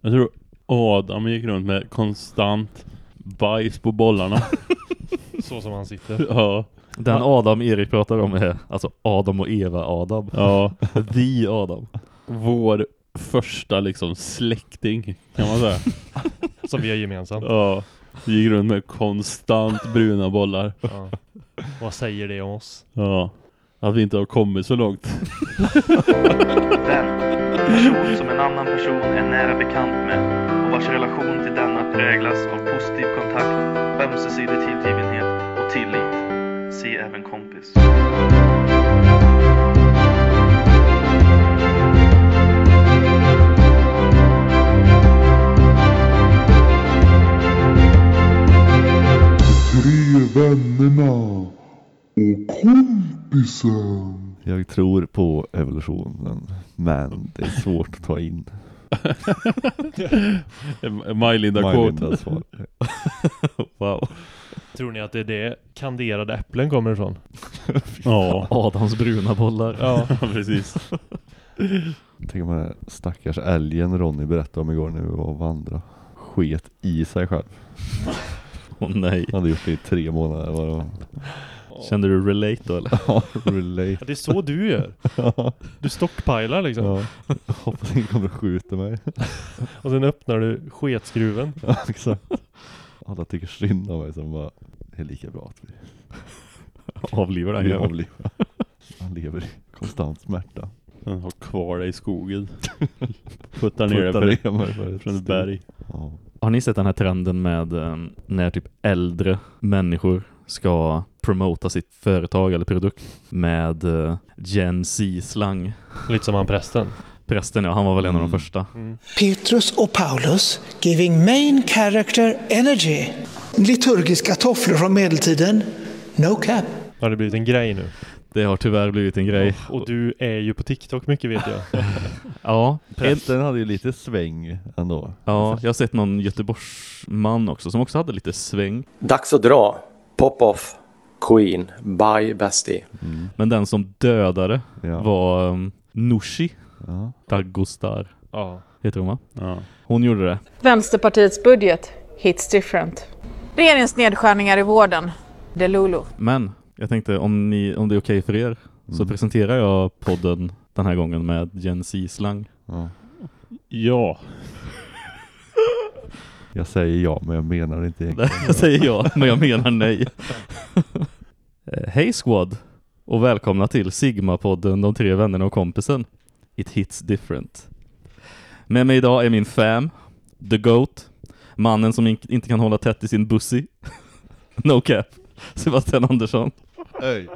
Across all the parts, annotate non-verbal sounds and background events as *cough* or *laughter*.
Jag tror Adam gick runt med konstant bajs på bollarna. *laughs* Så som han sitter. ja, Den Adam Erik pratar om är alltså Adam och Eva Adam. ja. *laughs* The Adam. Vår första liksom släkting kan man säga. *laughs* Som vi har gemensamt. Ja. Vi gick runt med konstant bruna bollar. Ja. Vad säger det om oss? Ja. Att vi inte har kommit så långt. Vän. Person som en annan person är nära bekant med och vars relation till denna präglas av positiv kontakt, ömsesidig tillgivenhet och tillit. Se även kompis. Tre vännerna och kompisen. Jag tror på evolutionen, men det är svårt att ta in. Majlinda Majlindas quote. svar. *laughs* Wow. Tror ni att det är det kanderade äpplen kommer ifrån? *laughs* Ja. Adams bruna bollar. Ja. *laughs* precis. Tänk om den stackars älgen Ronny berättade om igår nu och vandra. Sket i sig själv. Åh nej. Han hade gjort det i tre månader. Var det? Kände du relate då eller? *laughs* Ja, relate. Ja, det är så du gör. Du stockpilar liksom. Ja. *laughs* Hoppas ingen kommer och skjuter mig. *laughs* Och sen öppnar du sketskruven. Ja, exakt. Alla tycker synd om mig som bara, det är lika bra att vi, Avlivar den avlivar. Han lever i konstant smärta. Han har kvar dig i skogen. Puttar ner dig Puttar för, ner mig för ett från ett berg. Ja. Har ni sett den här trenden med eh, när typ äldre människor ska promota sitt företag eller produkt med eh, Gen Z-slang? Lite som han prästen. Prästen, ja, han var väl en av de Mm. första. Petrus och Paulus giving main character energy. Liturgiska tofflor från medeltiden. No cap. Har det blivit en grej nu? Det har tyvärr blivit en grej. Och du är ju på TikTok mycket vet jag. *laughs* Ja, en, Prästen hade ju lite sväng ändå. ja, jag har sett någon Göteborgsman också som också hade lite sväng. Dags att dra. Pop-off. Queen. Bye Bestie. Men den som dödade Ja. var um, Nooshi Ja. Dagostar, Ja. heter hon va? Ja. Hon gjorde det. Vänsterpartiets budget hits different. Regeringens nedskärningar i vården. Det är Lulu. Men jag tänkte om, ni, om det är okej för er så Mm. presenterar jag podden den här gången med Gen Z-slang. Ja. Ja. Jag säger ja, men jag menar inte *laughs* egentligen. Jag säger ja, men jag menar nej. Eh, Hej squad och välkomna till Sigma-podden De tre vännerna och kompisen. It hits different. Med mig idag är min fam, The Goat, mannen som in- inte kan hålla tätt i sin bussy. *laughs* no cap. Sebastian Andersson. Hey.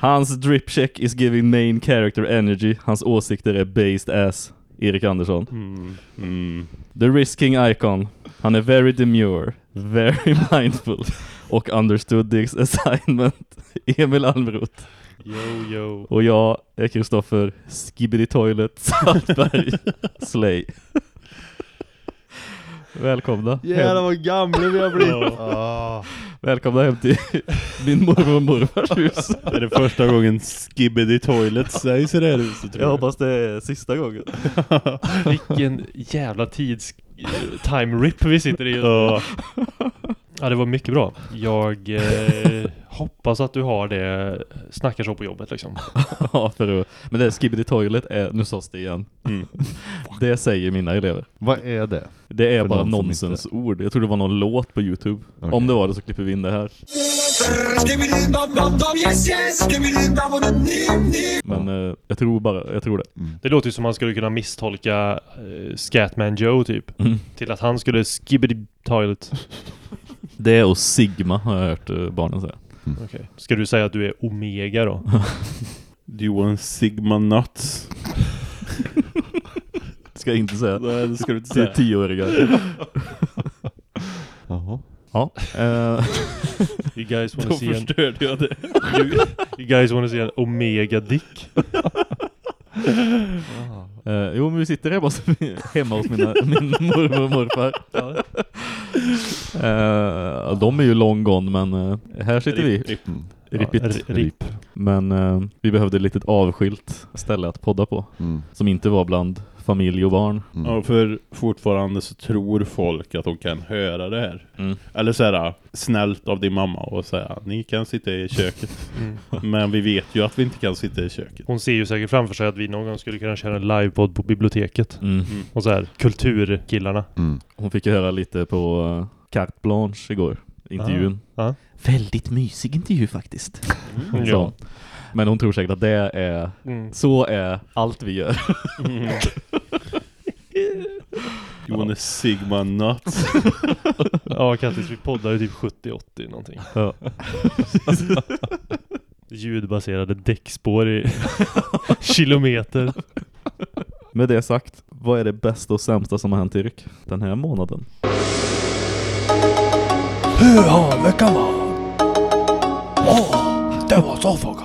Hans drip check is giving main character energy. Hans åsikter är based ass. Erik Andersson. Mm. Mm. The risking icon. Han är very demure, very *laughs* mindful och understood this assignment. *laughs* Emil Almroth. Yo, yo. Och jag är Kristoffer Skibidi Toilet Saltberg *laughs* Slay. Välkomna. Jävlar vad gamla vi har blivit. Ah. Välkomna hem till *laughs* min mormor och morfars hus. Är det första gången Skibbity Toilet sägs i det här huset tror Jag hoppas det är sista gången. *laughs* Vilken jävla tids time rip vi sitter i. just nu. Ja. Ja, det var mycket bra. Jag eh, hoppas att du har det snackar så på jobbet liksom. *laughs* Ja, för att, men det är Skibidi Toilet är, nu sades det igen. Mm. *laughs* Det säger mina elever. Vad är det? Det är För bara nonsensord. Jag tror det var någon låt på Youtube. Okej. Om det var det så klipper vi in det här. Men eh, jag tror bara, jag tror det. Det låter ju som man skulle kunna misstolka eh, Scatman Joe typ. Mm. Till att han skulle skibbity toilet. *laughs* Det och Sigma har jag hört eh, barnen säga. Okej. Ska du säga att du är Omega då? Do you want Sigma nuts? *laughs* Ska jag inte säga. Nej, det ska du inte säga. tioåringar. *laughs* Jaha. Ja. Eh, *laughs* You guys wanna Då see förstörde jag det. you, you guys wanna see en Omega dick? Eh, jo men vi sitter hemma hos, hemma hos mina, *laughs* min mormor och morfar. Eh, de är ju long gone men eh, här sitter vi. Rip, Mm. Ripit. Ja, ri- RIP. Men eh, vi behövde ett litet avskilt ställe att podda på. Mm. Som inte var bland familj och barn. Mm. Ja, för fortfarande så tror folk att de kan höra det här. Mm. Eller så här snällt av din mamma och säga ni kan sitta i köket. *laughs* Mm. Men vi vet ju att vi inte kan sitta i köket. Hon ser ju säkert framför sig att vi någon gång skulle kunna köra en livepodd på biblioteket. Mm. Och så här, kulturkillarna. Mm. Hon fick ju höra lite på uh, Carte Blanche igår. Intervjun. Ja. Väldigt mysig intervju faktiskt. Mm. hon. Men hon tror säkert att det är Mm. så är allt vi gör. Mm. *laughs* You wanna sigma nuts. *laughs* Ja, Kattis, vi poddar ju typ 70-80 någonting. Ja. *laughs* Ljudbaserade däckspår i kilometer. Med det sagt, vad är det bästa och sämsta som har hänt Erik den här månaden? Hur har veckan varit? Åh, det var så fråga.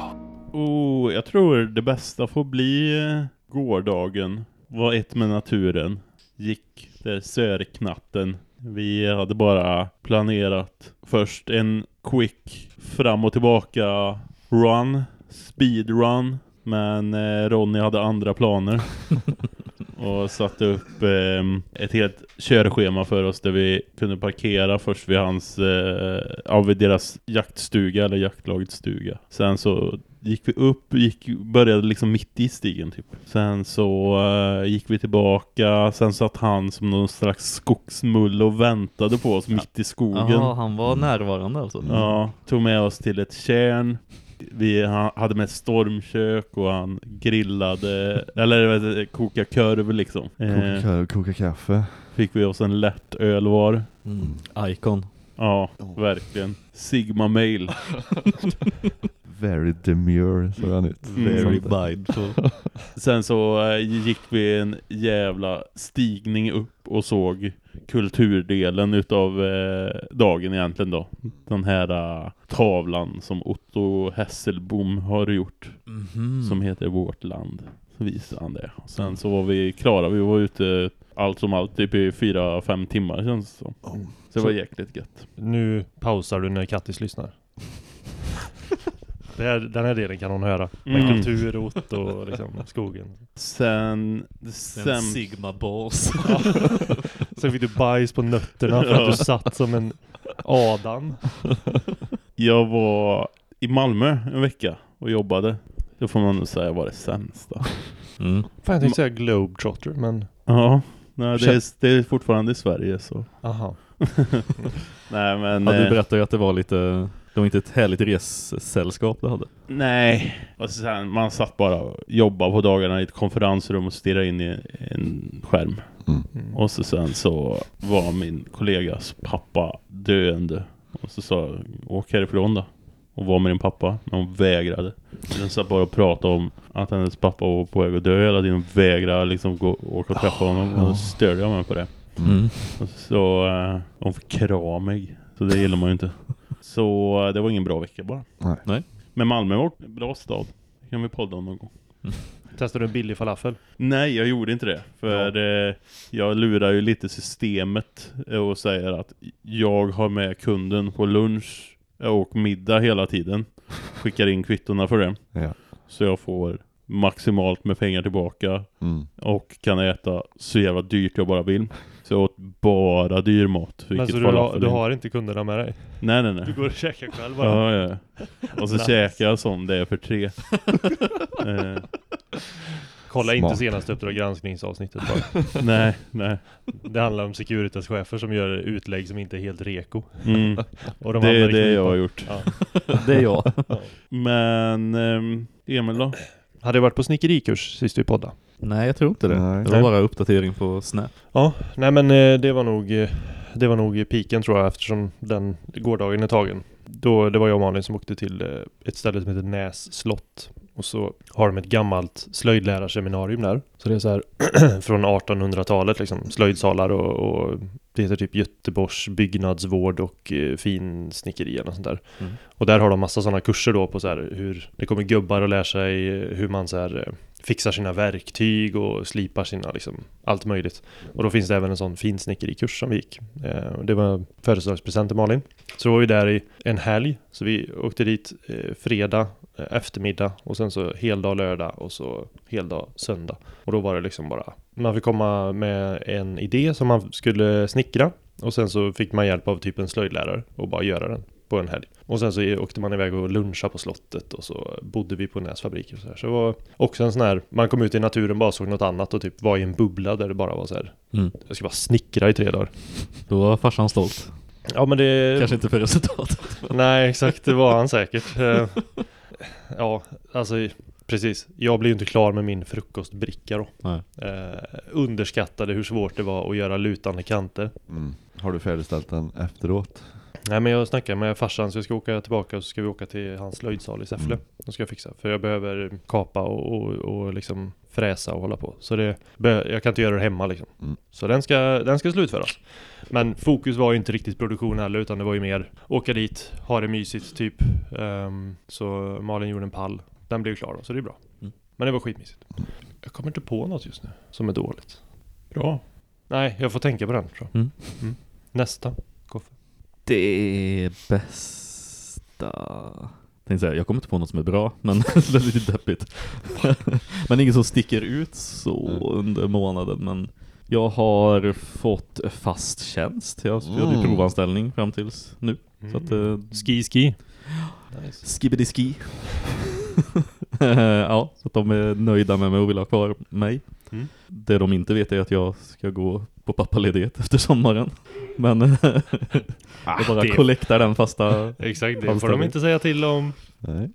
Oh, jag tror det bästa får bli eh, gårdagen. Var ett med naturen. Gick där sörknatten. Vi hade bara planerat först en quick fram och tillbaka run. Speed run. Men eh, Ronny hade andra planer. *laughs* och satte upp eh, ett helt körschema för oss där vi kunde parkera först vid hans, eh, ja, vid deras jaktstuga eller jaktlagets stuga. Sen så gick vi upp, gick, började liksom mitt i stigen typ. Sen så eh, gick vi tillbaka, sen satt han som någon slags skogsmulle och väntade på oss mitt i skogen. Jaha, han var närvarande alltså. Ja, tog med oss till ett kärn. Vi ha- hade med stormkök och han grillade, eller koka korv liksom. Koka, Eh, ka- koka kaffe. fick vi oss en lätt öl var. Mm. Icon. Ja, verkligen. Sigma mail. *laughs* Very demure, såg han ut. Mm. Very mindful. Sen så eh, gick vi en jävla stigning upp och såg kulturdelen utav eh, dagen egentligen då. Den här eh, tavlan som Otto Hesselbom har gjort. Mhm. som heter Vårt land. Så visade han det. Och sen så var vi klara. Vi var ute allt som allt typ i fyra, fem timmar känns det som. Så det var jäkligt gött. Nu pausar du när Kattis lyssnar. *laughs* Det här, den här delen kan hon höra. Med Mm. kultur, ot och liksom skogen. Sen... En sen Sigma balls. *laughs* Sen fick du bajs på nötterna för att du satt som en Adam. jag var i Malmö en vecka och jobbade. Det får man nog säga var det sämsta. Mm. Fan jag tänkte säga Globetrotter men... Ja, nej, det, är, det är fortfarande i Sverige så. Aha. *laughs* Nej men... Ja, du eh, berättade ju att det var lite, det var inte ett härligt ressällskap du hade. Nej, och sen, man satt bara och jobbade på dagarna i ett konferensrum och stirrade in i en skärm. Mm. Och så sen så var min kollegas pappa döende. Och så sa åk härifrån då. Och var med din pappa, men hon vägrade. Den satt bara och pratade om att hennes pappa var på väg att dö hela tiden. och Vägrade liksom gå, åka och träffa honom. Och då störde jag mig på det. Mm. Och så uh, hon fick kramig. Så det gillar man ju inte. Så eh, det var ingen bra vecka bara. Nej. Nej. Men Malmö var en bra stad. Det kan vi podda om någon gång. Testade du en billig falafel? Nej, jag gjorde inte det. För eh, jag lurar ju lite systemet eh, och säger att jag har med kunden på lunch och middag hela tiden. Skickar in kvittorna för det. Ja. Så jag får maximalt med pengar tillbaka Mm. och kan äta så jävla dyrt jag bara vill. Så jag åt bara dyr mat. Men så du har, du inte. har inte kunderna med dig? Nej, nej, nej. Du går och käkar själv bara? Ja, ja. Och så Nice. käkar jag som det är för tre. *laughs* eh, Kolla inte Smart. senaste Uppdrag granskningsavsnittet bara. *laughs* nej, nej. Det handlar om Securitas-chefer som gör utlägg som inte är helt reko. Mm. *laughs* Och de Det är det jag har gjort. Ja. Det är jag. Men ehm, Emil då? Hade du varit på snickerikurs sist vi poddade? Nej, jag tror inte det. Nej. Det var bara uppdatering på Snap. Ja, nej men eh, det var nog eh, Det var nog piken tror jag eftersom den gårdagen är tagen. Då, det var jag och Malin som åkte till eh, ett ställe som heter Näs slott. Och så har de ett gammalt slöjdlärarseminarium där. Så det är så här *clears throat* från 1800-talet liksom slöjdsalar och, och det heter typ Göteborgs byggnadsvård och eh, finsnickeri eller sånt där. Mm. Och där har de massa sådana kurser då på så här hur det kommer gubbar och lär sig hur man så här eh, fixar sina verktyg och slipar sina liksom allt möjligt. Och då finns det även en sån finsnickerikurs som vi gick. Eh, det var födelsedagspresent till Malin. Så då var vi där i en helg. Så vi åkte dit eh, fredag eh, eftermiddag och sen så heldag lördag och så heldag söndag. Och då var det liksom bara man fick komma med en idé som man skulle snickra och sen så fick man hjälp av typ en slöjdlärare och bara göra den på en helg. Och sen så åkte man iväg och luncha på slottet och så bodde vi på Näsfabriker och så här. Så det var också en sån här, man kom ut i naturen bara såg något annat och typ var i en bubbla där det bara var så här. Mm. Jag ska bara snickra i tre dagar. Då var farsan stolt. Ja men det... Kanske inte för resultatet. Nej exakt, det var han säkert. *laughs* Eh, ja, alltså precis. Jag blev ju inte klar med min frukostbricka då. Nej. Eh, underskattade hur svårt det var att göra lutande kanter. Mm. Har du färdigställt den efteråt? Nej men jag snackar med farsan så jag ska åka tillbaka och så ska vi åka till hans slöjdsal i Säffle. Mm. Då ska jag fixa. För jag behöver kapa och, och, och liksom fräsa och hålla på. Så det, jag kan inte göra det hemma liksom. Mm. Så den ska, den ska slutföras. Men fokus var ju inte riktigt produktion heller utan det var ju mer åka dit, ha det mysigt typ. Ehm, så Malin gjorde en pall. Den blev klar då, så det är bra. Mm. Men det var skitmysigt. Jag kommer inte på något just nu som är dåligt. Bra. Nej, jag får tänka på den tror jag. Mm. Nästa. Det bästa... Tänkte säga, jag kommer inte på något som är bra, men *laughs* det är lite deppigt. *laughs* men inget som sticker ut så under månaden, men jag har fått fast tjänst. Jag hade Mm. provanställning fram tills nu. Så att, eh, Ski ski. Skibbidi ski. *laughs* ja, så att de är nöjda med mig och vill ha kvar mig. Mm. Det de inte vet är att jag ska gå på pappaledighet efter sommaren. Men *laughs* jag bara kollektar den fasta. Exakt, det får de inte säga till om. Nej.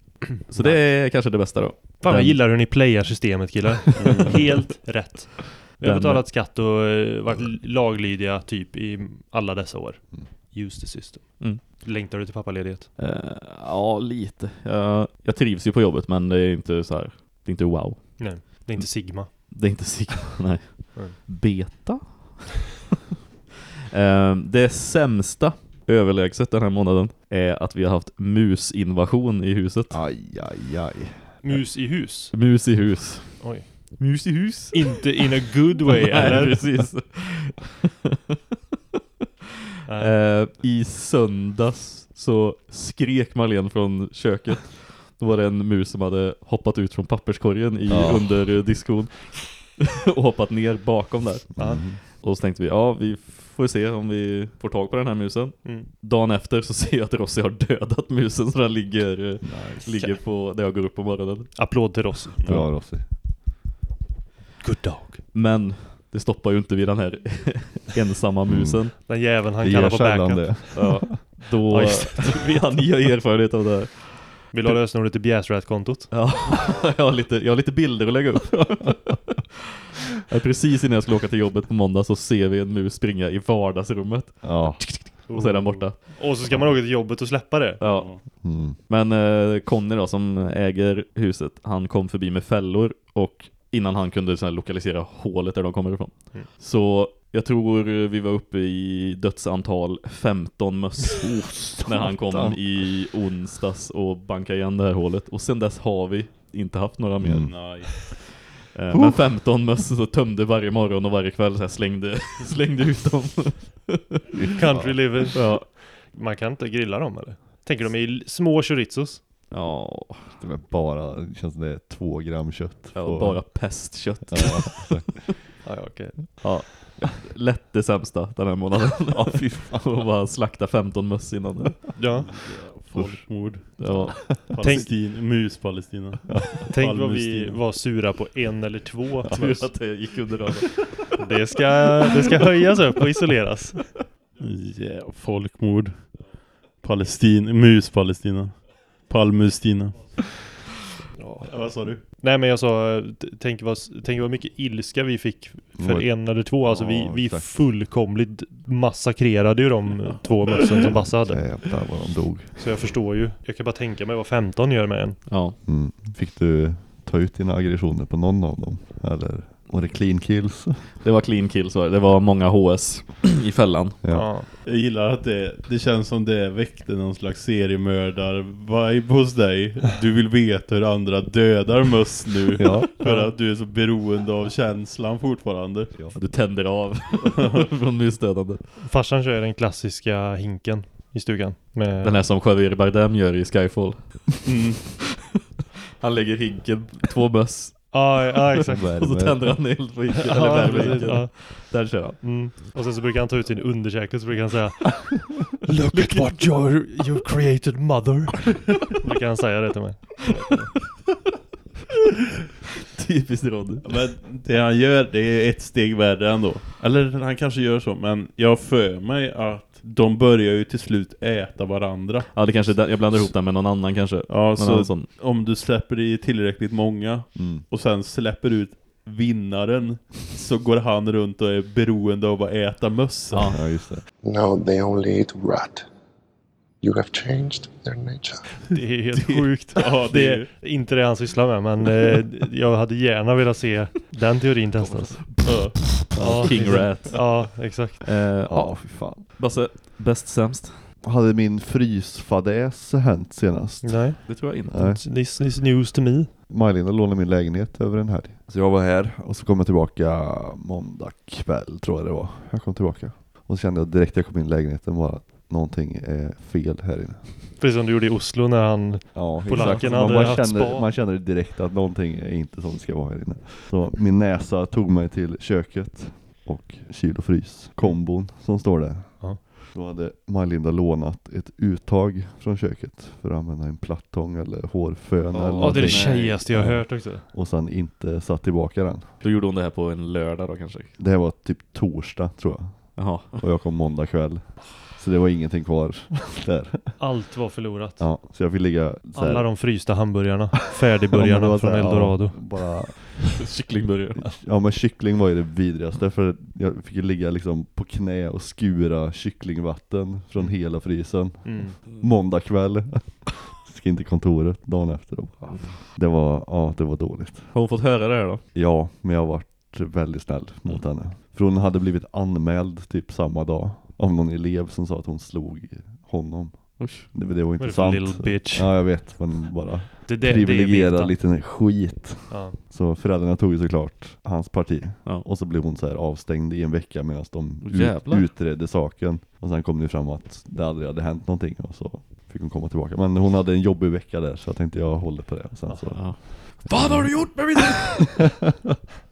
Så det är kanske det bästa då. Fan jag Den- gillar hur ni playar systemet killar. *laughs* Helt rätt. Vi har Den- betalat skatt och eh, varit laglydiga typ i alla dessa år. Use the system. Mm. Längtar du till pappaledighet? Eh, ja, lite. Jag, jag trivs ju på jobbet men det är inte så här. Det är inte wow. Nej, det är inte Sigma. Det är inte Sigma, *laughs* nej. Mm. Beta? Eh, det sämsta överlägset den här månaden är att vi har haft musinvasion i huset. Aj, aj, aj. Mus i hus. Mus i hus. Oj. Mus i hus? Inte in a good way *laughs* Nej, eller? precis. *laughs* Nej. Eh, I söndags så skrek Marlene från köket. Då var det en mus som hade hoppat ut från papperskorgen i, Ja. under diskon. *laughs* och hoppat ner bakom där. Ja. Mm. Och så tänkte vi, ja vi får se om vi får tag på den här musen. Mm. Dagen efter så *laughs* ser jag att Rossi har dödat musen så den ligger, eh, Nice. ligger på där jag går upp på morgonen. Applåd till Rossi. Bra Rossi. Good dog. Men det stoppar ju inte vid den här *laughs* ensamma musen. Den jäveln han Det kallar på backup. det. Ja, då Ja, just vi har nya erfarenhet av det här. Vill du ha lösenordet till Bjäsrat-kontot? Ja, *laughs* jag har, lite, jag har lite bilder att lägga upp. *laughs* Precis innan jag skulle åka till jobbet på måndag så ser vi en mus springa i vardagsrummet. Ja. Och så är den borta. Och så ska man åka till jobbet och släppa det. Ja. Mm. Men eh, Conny då som äger huset, han kom förbi med fällor och innan han kunde så här, lokalisera hålet där de kommer ifrån. Mm. Så jag tror vi var uppe i dödsantal 15 möss *laughs* när han kom i onsdags och bankade igen det här hålet. Och sen dess har vi inte haft några mer. Mm. Nej. Eh, Men 15 möss så tömde varje morgon och varje kväll så här slängde, *laughs* slängde ut dem. *laughs* Country living. ja. Man kan inte grilla dem eller? Tänker de i små chorizos? ja, Det är bara, det känns som det är två gram kött. ja, på- bara pestkött. Ja, ja okej. Ja, lätt det sämsta den här månaden. ja, fy fan. Och bara slakta 15 möss innan. Ja, Folkmord. Ja, Palestin, mus-Palestina. tänk vad vi Palestina. var sura på en eller två tur att det gick under radarn. Det ska, det ska höjas upp och isoleras. Yeah, folkmord. Palestin, mus-Palestina. Palmustina. Ja. vad sa du? Nej men jag sa, tänk vad, tänk vad mycket ilska vi fick för Oj. en eller två. Alltså vi, Ja, vi exakt. fullkomligt massakrerade ju de två mössen som Basse hade. Jävlar vad de dog. Så jag förstår ju. Jag kan bara tänka mig vad 15 gör med en. Ja, Mm. Fick du ta ut dina aggressioner på någon av dem? Eller? Och det clean kills. Det var clean kills var det. Det var många HS i fällan. Ja. Jag gillar att det, det känns som det väckte någon slags seriemördar-vibe hos dig. Du vill veta hur andra dödar möss nu. *laughs* Ja. För att du är så beroende av känslan fortfarande. Du tänder av *laughs* från mysdödande. Farsan kör den klassiska hinken i stugan. Med... Den här som Javier Bardem gör i Skyfall. Mm. *laughs* Han lägger hinken, två möss. Ja, ja exakt. Och så tänder han eld på hinken. eller precis, hinken. ja. Där kör han. Mm. Och sen så brukar han ta ut sin underkäke så brukar han säga *laughs* Look at what you you created mother *laughs* Brukar han säga det till mig Typiskt Roddy. Men det han gör, det är ett steg värre ändå. Eller han kanske gör så, men jag för mig att de börjar ju till slut äta varandra. Ja, det kanske jag blandar ihop den med någon annan kanske. Ja, Någon så om du släpper i tillräckligt många Mm. och sen släpper ut vinnaren så går han runt och är beroende av att äta möss. Ja. Ja, just det. Now they only eat rat. You have changed their nature. Det är helt sjukt *laughs* Ja, Det det är inte det han sysslar med men eh, jag hade gärna velat se den teorin testas Ja. King. Rat. Ja, exakt Eh, Ja, ja. fy fan. Basse, bäst sämst? Hade min frysfadäs hänt senast? Nej, Det tror jag inte. Nej. this is news to me Majlina lånade min lägenhet över en helg. Så jag var här och så kom jag tillbaka måndag kväll tror jag det var. Jag kom tillbaka. Och så kände jag direkt när jag kom in i lägenheten bara att någonting är fel här inne. Precis som du gjorde i Oslo när han Ja, Polacken Man, hade man, haft känner, spa. man känner direkt att någonting är inte som det ska vara här inne. Så min näsa tog mig till köket och kyl och frys. Kombon som står där. Ja. Då hade Majlinda lånat ett uttag från köket för att använda en plattång eller hårfön eller Ja, det är det tjejigaste jag har hört också Och sen inte satt tillbaka den. Då gjorde hon det här på en lördag då kanske. Det här var typ torsdag tror jag. Jaha. Och jag kom måndag kväll. Så det var ingenting kvar *laughs* där. Allt var förlorat Ja, så jag fick ligga så här- Alla de frysta hamburgarna *laughs* Ja, Färdigburgarna så från här, Eldorado Ja, bara *laughs* Kycklingburgare. Ja men kyckling var ju det vidrigaste för jag fick ju ligga liksom på knä och skura kycklingvatten från hela frysen. mm. Måndag kväll. Ska in till kontoret dagen efter. då. Det var, ja det var dåligt. Har hon fått höra det här då? Ja, men jag har varit väldigt snäll mot henne. För hon hade blivit anmäld typ samma dag av någon elev som sa att hon slog honom. Usch. Det, det var inte sant. little bitch? Ja jag vet, men bara Det, det, vita. liten skit. Ja. Så föräldrarna tog ju såklart hans parti. Ja. Och så blev hon så här avstängd i en vecka medan de ut, utredde saken. Och sen kom det fram att det aldrig hade hänt någonting och så fick hon komma tillbaka. Men hon hade en jobbig vecka där så jag tänkte jag håller på det. Och sen så, Ja. Vad har du gjort med min *laughs*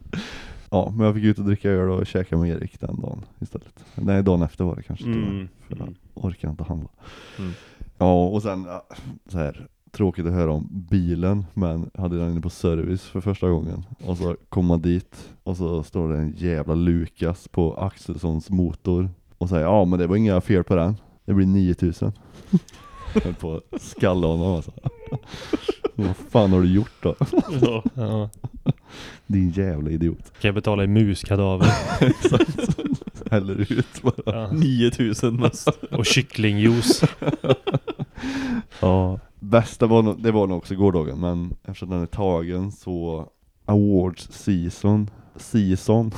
ja, men jag fick ut och dricka öl och käka med Erik den dagen istället. Nej, dagen efter var det kanske. Mm. För jag orkar inte handla. Mm. Ja, och sen så här tråkigt att höra om bilen, men hade den inne på service för första gången. Och så kom man dit och så står det en jävla Lukas på Axelssons motor och säger ja men det var inga fel på den. Det blir 9000. *laughs* Höll *laughs* på att skalla honom alltså. Vad fan har du gjort då? Ja. *laughs* Ja. Din jävla idiot. Kan jag betala i muskadaver? *laughs* Exakt. Häller ut bara. Ja. 9000 möss. Och kycklingjuice. Ja, bästa var nog, det var nog också gårdagen, men eftersom den är tagen så Awards season Season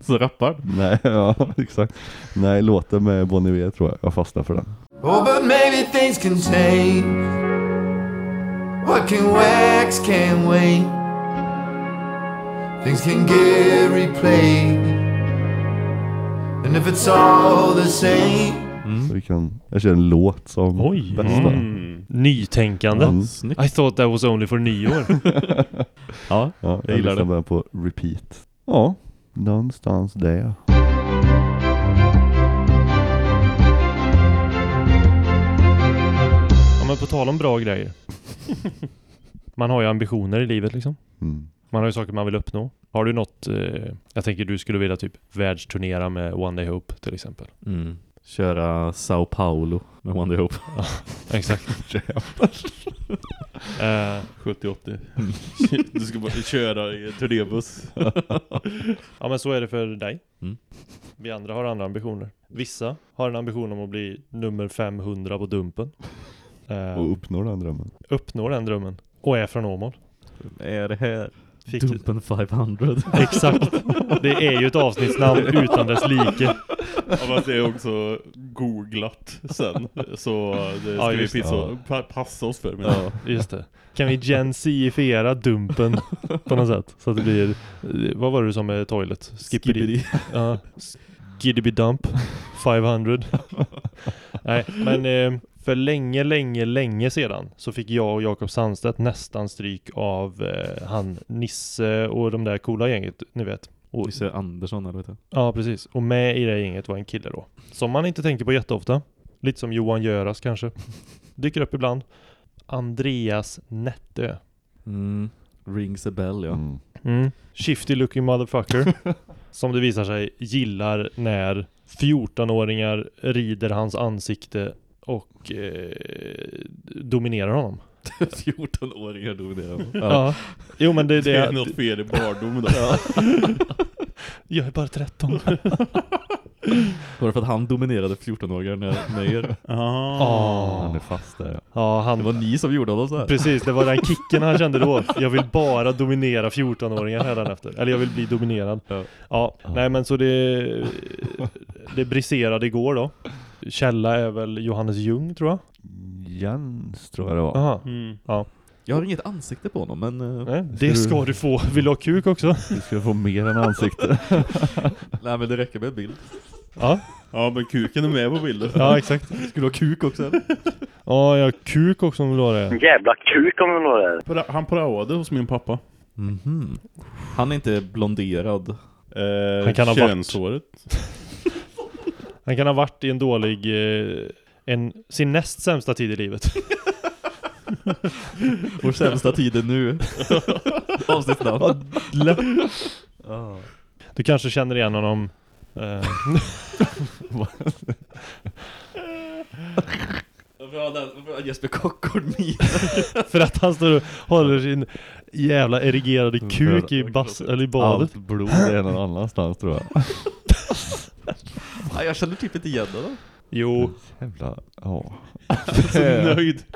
Så rappar. Nej, ja exakt Nej, låten med Bon Iver tror jag, jag fastnar för den Oh, but maybe things can change. What can wax can wait. Things can get replayed. And if it's all the same. Så vi kan, jag kör en låt som Oj. bästa Mm. Nytänkande. Mm. I thought that was only for nyår. *laughs* Ja. Ja, Jag gillar lyssnar det. bara på repeat Ja, någonstans där men på tal om bra grejer. Man har ju ambitioner i livet liksom. mm. Man har ju saker man vill uppnå. Har du något, eh, jag tänker du skulle vilja typ världsturnera med One Day Hope till exempel. Mm. Köra Sao Paulo med One Day Hope. Exakt. *laughs* eh, 70-80. Du ska bara köra i turnébuss. *laughs* ja men så är det för dig. Mm. Vi andra har andra ambitioner. Vissa har en ambition om att bli nummer 500 på Dumpen. Eh, Och uppnår den drömmen uppnår den drömmen. Och är från Åmål. Är det här? Fick Dumpen 500. *laughs* Exakt. Det är ju ett avsnittsnamn utan dess like. Ja, fast det är också googlat sen. Så det Ja, ska vi just det. pa, passa oss för. Men Ja, just det. Kan vi gen Z-ifiera Dumpen på något sätt? Så att det blir, vad var det som är toilet? Skippity. Ja. Skiddy Dump 500. Nej, men eh, för länge, länge, länge sedan så fick jag och Jakob Sandstedt nästan stryk av eh, han Nisse och de där coola gänget, ni vet. Och, Nisse Andersson eller vet jag. ja, precis. Och med i det gänget var en kille då. Som man inte tänker på jätteofta. Lite som Johan Göras kanske. *laughs* Dyker upp ibland. Andreas Nättö. Mm. Rings a bell ja. Mm. Mm. Shifty looking motherfucker. *laughs* som det visar sig gillar när 14-åringar rider hans ansikte och eh, dominerar honom. *laughs* 14-åringar dominerar. Ja. Jo men det, det det är något fel i barndomen då. Jag är bara 13. Var det för att han dominerade 14-åringar när, när er? Ah. Han är fast där ja. Ja, han Det var ni som gjorde honom så här. Precis, det var den kicken han kände då. *laughs* Jag vill bara dominera 14-åringar hädanefter. Eller jag vill bli dominerad. Ja. Ja, nej men så det *laughs* Det briserade igår då. Källa är väl Johannes Ljung tror jag. Jens tror jag det var. Aha. Mm. Ja. Jag har inget ansikte på honom men... eh, Nej, det ska du få. Vill du ha kuk också? *laughs* Du ska få mer än ansikte. *laughs* Nej men det räcker med bild. Ja, Ja men kuken är med på bilden. ja exakt. Skulle du ha kuk också eller? *laughs* Ja, jag har kuk också om du vill ha det. Jävla kuk om du vill ha det. Han praoade hos min pappa. Mhm. Han är inte blonderad. Eh, Han kan ha varit-. Han kan ha varit i en dålig eh, en, sin näst sämsta tid i livet. *laughs* Vår sämsta tid är nu. *laughs* Avsnittsnamn. Du kanske känner igen honom Varför har den- varför har Jesper Kockord? *laughs* För att han står och håller sin jävla erigerade kuk i, bass, eller i badet. Allt blod är någon annanstans tror jag. Nej, jag känner typ inte igen den. Jo, Jävla, ja. *laughs* Så nöjd. *laughs*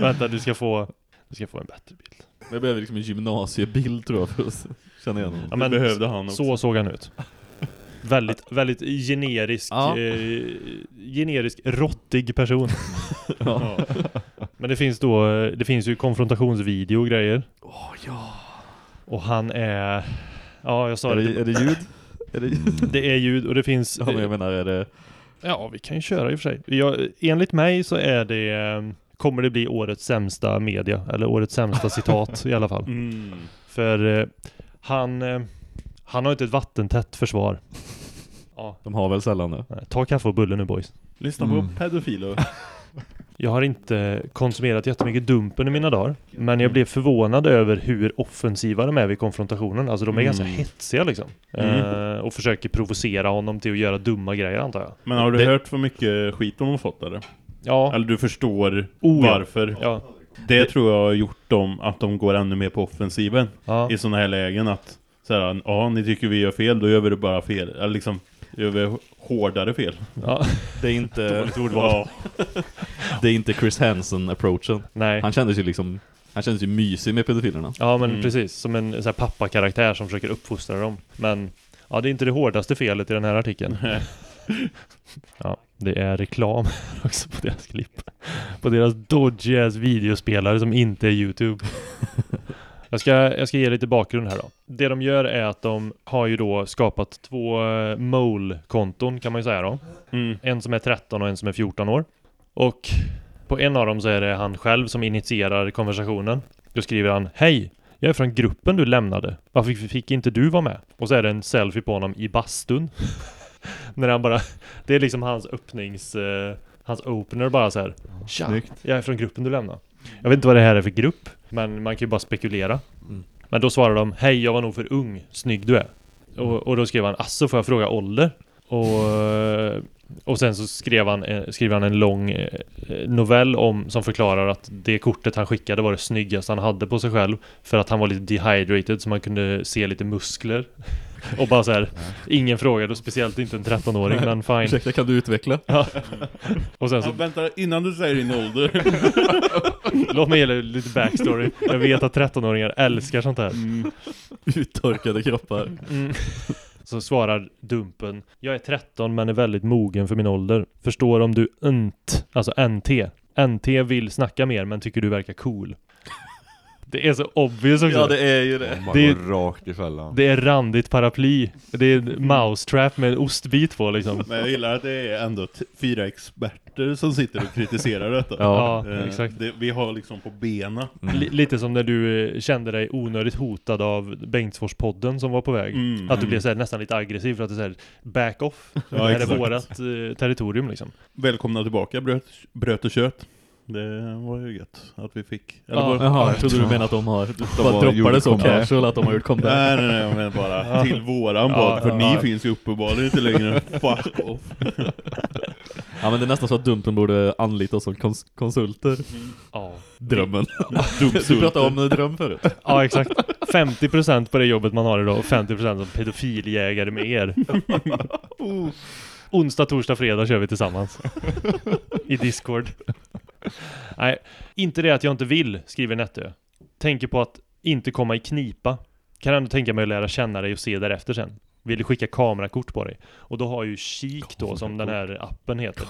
vänta du ska få Du ska få en bättre bild. Men jag behöver liksom en gymnasiebild tror jag för att känna igen honom. Ja, Det behövde han också. Så såg han ut. Väldigt, väldigt generisk, Ja. eh, generisk råttig person. *laughs* Ja. Men det finns då, eh, det finns ju konfrontationsvideo och grejer. Åh ja. Och han är, ja jag sa Är det, är det ljud? Är det, det är ljud och det finns, ja men jag menar är det... ja vi kan ju köra i och för sig. Jag, enligt mig så är det, eh, kommer det bli årets sämsta media, eller årets sämsta *laughs* citat i alla fall. Mm. För eh, han, eh, han har inte ett vattentätt försvar. Ja, De har väl sällan det. ta kaffe och bulle nu boys. Lyssna Mm. på pedofiler. *laughs* Jag har inte konsumerat jättemycket Dumpen i mina dagar. Men jag blev förvånad över hur offensiva de är vid konfrontationen. Alltså de är Mm. ganska hetsiga liksom. Mm. Eh, och försöker provocera honom till att göra dumma grejer antar jag. Men har du Det- hört för mycket skit de har fått eller? Ja, Eller du förstår Oh, varför? ja, Det tror jag har gjort dem att de går ännu mer på offensiven ja. i sådana här lägen att så här, ja ni tycker vi gör fel, då gör vi det bara fel. Eller liksom, gör vi hårdare fel. ja. Det är inte... *laughs* Ja, Det är inte Chris Hansen-approachen. Nej. Han kändes ju liksom... Han kändes ju mysig med pedofilerna. Ja men Mm. precis, som en så här, pappakaraktär som försöker uppfostra dem. Men ja, det är inte det hårdaste felet i den här artikeln. *laughs* Ja, det är reklam *laughs* också på deras klipp. På deras dodgy ass videospelare som inte är Youtube. Jag ska, jag ska ge lite bakgrund här då. Det de gör är att de har ju då skapat två eh, mole-konton kan man ju säga då. mm. En som är 13 och en som är 14 år. Och på en av dem så är det han själv som initierar konversationen. Då skriver han Hej! Jag är från gruppen du lämnade. Varför fick inte du vara med? Och så är det en selfie på honom i bastun. *laughs* När han bara... Det är liksom hans öppnings... Eh, hans opener bara så här. Tja! Snyggt. Jag är från gruppen du lämnade. Jag vet inte vad det här är för grupp. Men man kan ju bara spekulera. Mm. Men då svarar de Hej, jag var nog för ung. Snygg du är. Och, och då skrev han Asså, får jag fråga ålder? Och, eh, och sen så skrev han, eh, skrev han en lång eh, novell om, som förklarar att det kortet han skickade var det snyggaste han hade på sig själv. För att han var lite dehydrated så man kunde se lite muskler. *laughs* Och bara så här, ingen frågade, och speciellt inte en 13-åring, men fine. Ursäkta, kan du utveckla? Ja. Och sen så ja, vänta, innan du säger din ålder. *laughs* *laughs* Låt mig ge lite backstory. Jag vet att 13-åringar älskar sånt här. Uttorkade kroppar. Mm. Så svarar Dumpen Jag är 13 men är väldigt mogen för min ålder Förstår om du nt, alltså NT NT vill snacka mer men tycker du verkar cool Det är så obvious också Ja det är ju det. Man Det är- går rakt i fällan. Det är randigt paraply Det är mousetrap med en ostbit på liksom Men jag gillar att det är ändå fyra experter som sitter och kritiserar detta. Ja, Eh, exakt. Det, vi har liksom på bena. Li- Lite som när du eh, kände dig onödigt hotad av Bengtsfors-podden som var på väg Mm. Att du blev så här, nästan lite aggressiv för att det är så här, back off Det här är exakt. vårat eh, territorium liksom Välkomna tillbaka bröt, bröt och kött. Det var ju gött att vi fick. Eller Ja. var, Jaha, jag trodde du menade att de har, bara har droppade så casual att de har gjort comeback. Nej nej nej, jag menar bara till våran Ja, podd, för ja, ni ja. finns ju uppenbarligen inte längre. Fuck off. *laughs* Ja men det är nästan så att Dumpen borde anlita oss som kons konsulter. Ja Drömmen. *laughs* Du pratade om en dröm förut. Ja exakt 50% på det jobbet man har idag och 50% som pedofiljägare med er oh. *laughs* Onsdag, torsdag, fredag kör vi tillsammans I Discord *laughs* Nej, inte det att jag inte vill, skriver Nättö Tänker på att inte komma i knipa Kan ändå tänka mig att lära känna dig och se därefter sen Vill du skicka kamerakort på dig? Och då har ju Kik då, som den här appen heter.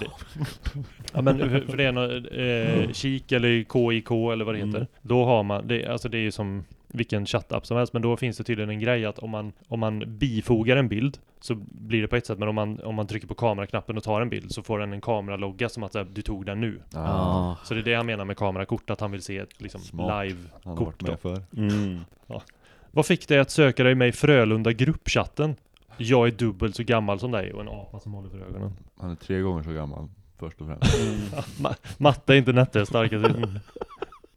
Ja men för det är något, eh, Kik eller KIK eller vad det heter Mm. Då har man, det, alltså det är ju som vilken chattapp som helst men då finns det tydligen en grej att om man, om man bifogar en bild så blir det på ett sätt men om man, om man trycker på kameraknappen och tar en bild så får den en kameralogga som att så här, du tog den nu Ja. Så det är det han menar med kamerakort, att han vill se ett liksom live-kort. Mm. *laughs* Vad fick dig att söka dig med i Frölunda gruppchatten? Jag är dubbelt så gammal som dig och en apa som håller för ögonen. Han är tre gånger så gammal, först och främst. *laughs* Ma- matte är inte Nettes starkaste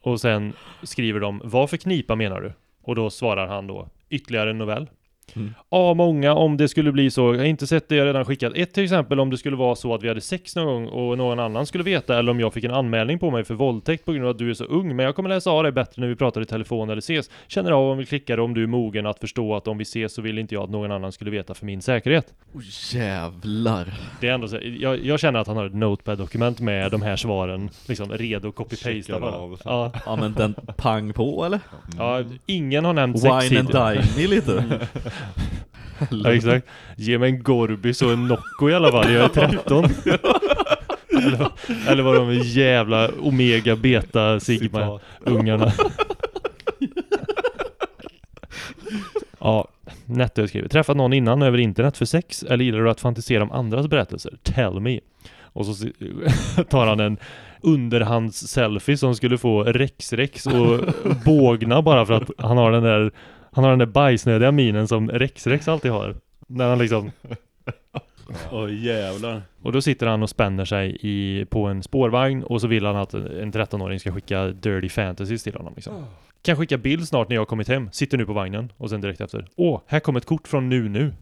och sen skriver de, vad för knipa menar du? Och då svarar han då, ytterligare en novell. Mm. Ja, många om det skulle bli så. Jag har inte sett det, jag redan skickat. Ett till exempel om det skulle vara så att vi hade sex någon gång och någon annan skulle veta eller om jag fick en anmälning på mig för våldtäkt på grund av att du är så ung. Men jag kommer läsa av dig bättre när vi pratar i telefon eller ses. Känner av om vi klickar om du är mogen att förstå att om vi ses så vill inte jag att någon annan skulle veta för min säkerhet. Oh, jävlar. Det är ändå så, jag, jag känner att han har ett notepad-dokument med de här svaren liksom redo att av. Ja, Ja men den pang på eller? ja, ingen har nämnt sex Wine and dine lite. *laughs* Ja, exakt. Ge mig en Gorbis och en Nocco i alla fall, jag är 13. eller, eller var de jävla Omega Beta Sigma ungarna. ja, Netto skriver. Träffat någon innan över internet för sex eller gillar du att fantisera om andras berättelser? Tell me. Och så *laughs* tar han en underhands-selfie som skulle få Rex-Rex och bågna bara för att han har den där han har den där bajsnödiga minen som Rex-Rex alltid har. När han liksom *laughs* Oj jävlar. och då sitter han och spänner sig i, på en spårvagn och så vill han att en 13-åring ska skicka dirty fantasies till honom liksom. Kan skicka bild snart när jag har kommit hem. Sitter nu på vagnen och sen direkt efter. Åh, här kommer ett kort från nu nu.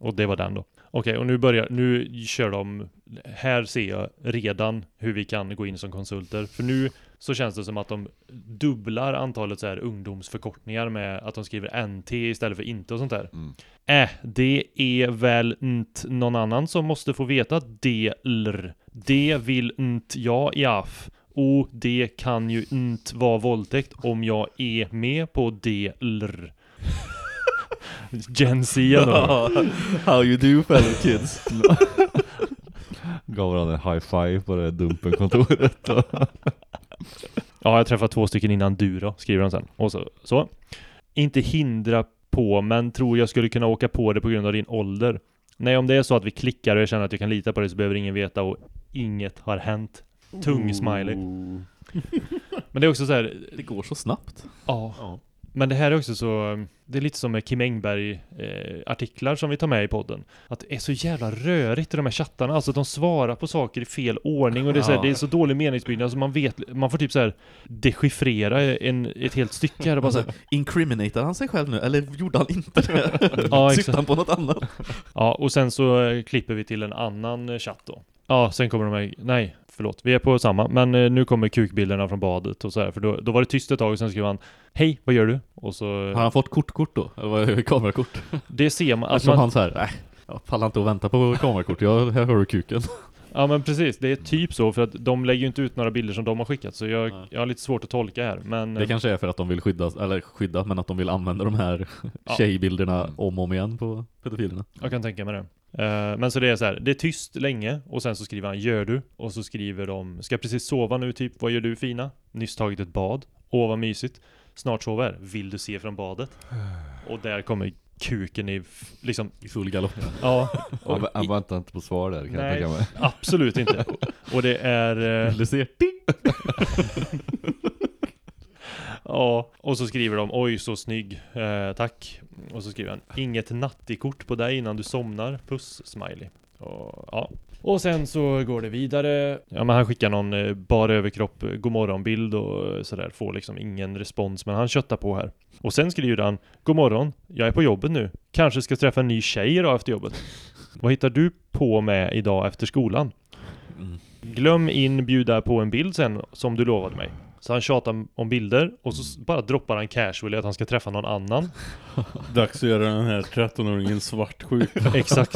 Och det var den då. Okej, och nu börjar, nu kör de, här ser jag redan hur vi kan gå in som konsulter. För nu så känns det som att de dubblar antalet så här ungdomsförkortningar med att de skriver NT istället för inte och sånt där. Mm. Äh, det är väl inte någon annan som måste få veta det lr. Det vill inte jag jaff. Och det kan ju inte vara våldtäkt om jag är med på det lr. Gen Z ändå. How you do fellow kids. Gav han en high five på det Dumpen-kontoret. *laughs* Ja, jag har träffat två stycken innan du då, skriver han sen. Och så, så. Inte hindra på, men tror jag skulle kunna åka på det på grund av din ålder. Nej, om det är så att vi klickar och jag känner att jag kan lita på det så behöver ingen veta och inget har hänt. Tung smiley. Men det är också så här, Det går så snabbt. ja. Men det här är också så, det är lite som med Kim Engberg eh, som vi tar med i podden. Att det är så jävla rörigt i de här chattarna, alltså de svarar på saker i fel ordning och det är så, här, det är så dålig meningsbyggnad så man vet, man får typ så här dechiffrera en, ett helt stycke här och bara så här, *laughs* Incriminatar han sig själv nu? Eller gjorde han inte det? *laughs* Ja. *laughs* Syftade han på något annat? Ja, och sen så klipper vi till en annan eh, chatt då. Ja, sen kommer de här, nej, förlåt, vi är på samma, men eh, nu kommer kukbilderna från badet och så här, för då, då var det tyst ett tag och sen skrev han Hej, vad gör du? Och så, Har han fått kortkort då? Eller vad är det, *laughs* kamerakort? det ser man, alltså man, han såhär, nej, jag pallar inte att vänta på kamerakort, jag, här har du kuken. *laughs* Ja men precis, det är typ så för att de lägger ju inte ut några bilder som de har skickat så jag, jag har lite svårt att tolka här men Det kanske är för att de vill skydda, eller skydda, men att de vill använda de här Ja. tjejbilderna om och om igen på pedofilerna. Jag kan tänka mig det. Eh, men så det är så här, det är tyst länge och sen så skriver han 'Gör du?' och så skriver de 'Ska precis sova nu typ, vad gör du fina?' 'Nyss tagit ett bad' 'Åh vad mysigt' 'Snart sover' 'Vill du se från badet?' *sighs* Och där kommer kuken i liksom I full galopp. Ja. *laughs* Han, Och han i- väntar inte på svar där kan jag Nej, tänka mig. absolut inte. Och det är... eh, *laughs* Du ser, *laughs* Ja, och så skriver de oj så snygg, eh, tack. Och så skriver han inget nattikort på dig innan du somnar, puss smiley. Och, ja. och sen så går det vidare. Ja men han skickar någon eh, bara överkropp, eh, godmorgonbild och eh, sådär. Får liksom ingen respons men han köttar på här. Och sen skriver han God morgon, jag är på jobbet nu. Kanske ska träffa en ny tjej idag efter jobbet. Vad hittar du på med idag efter skolan? Mm. Glöm in bjuda på en bild sen som du lovade mig. Så han tjatar om bilder och så s- bara droppar han casually att han ska träffa någon annan. *laughs* Dags att göra den här 13-åringen svartsjuk. *laughs* Exakt.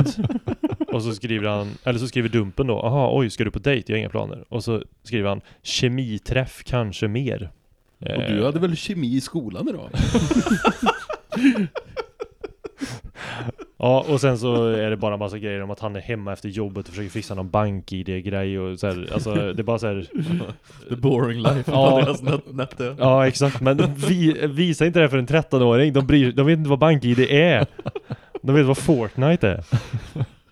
Och så skriver han, eller så skriver Dumpen då, aha oj ska du på dejt? Jag har inga planer. Och så skriver han, kemiträff kanske mer. Och du hade väl kemi i skolan idag? *laughs* Ja, och sen så är det bara en massa grejer om att han är hemma efter jobbet och försöker fixa någon bank-id-grej och så här, alltså det är bara så här. The boring life Ja. på deras net, nette. Ja, exakt. Men vi, visa inte det för en 13-åring. De, bryr, de vet inte vad bank-id är. De vet vad Fortnite är.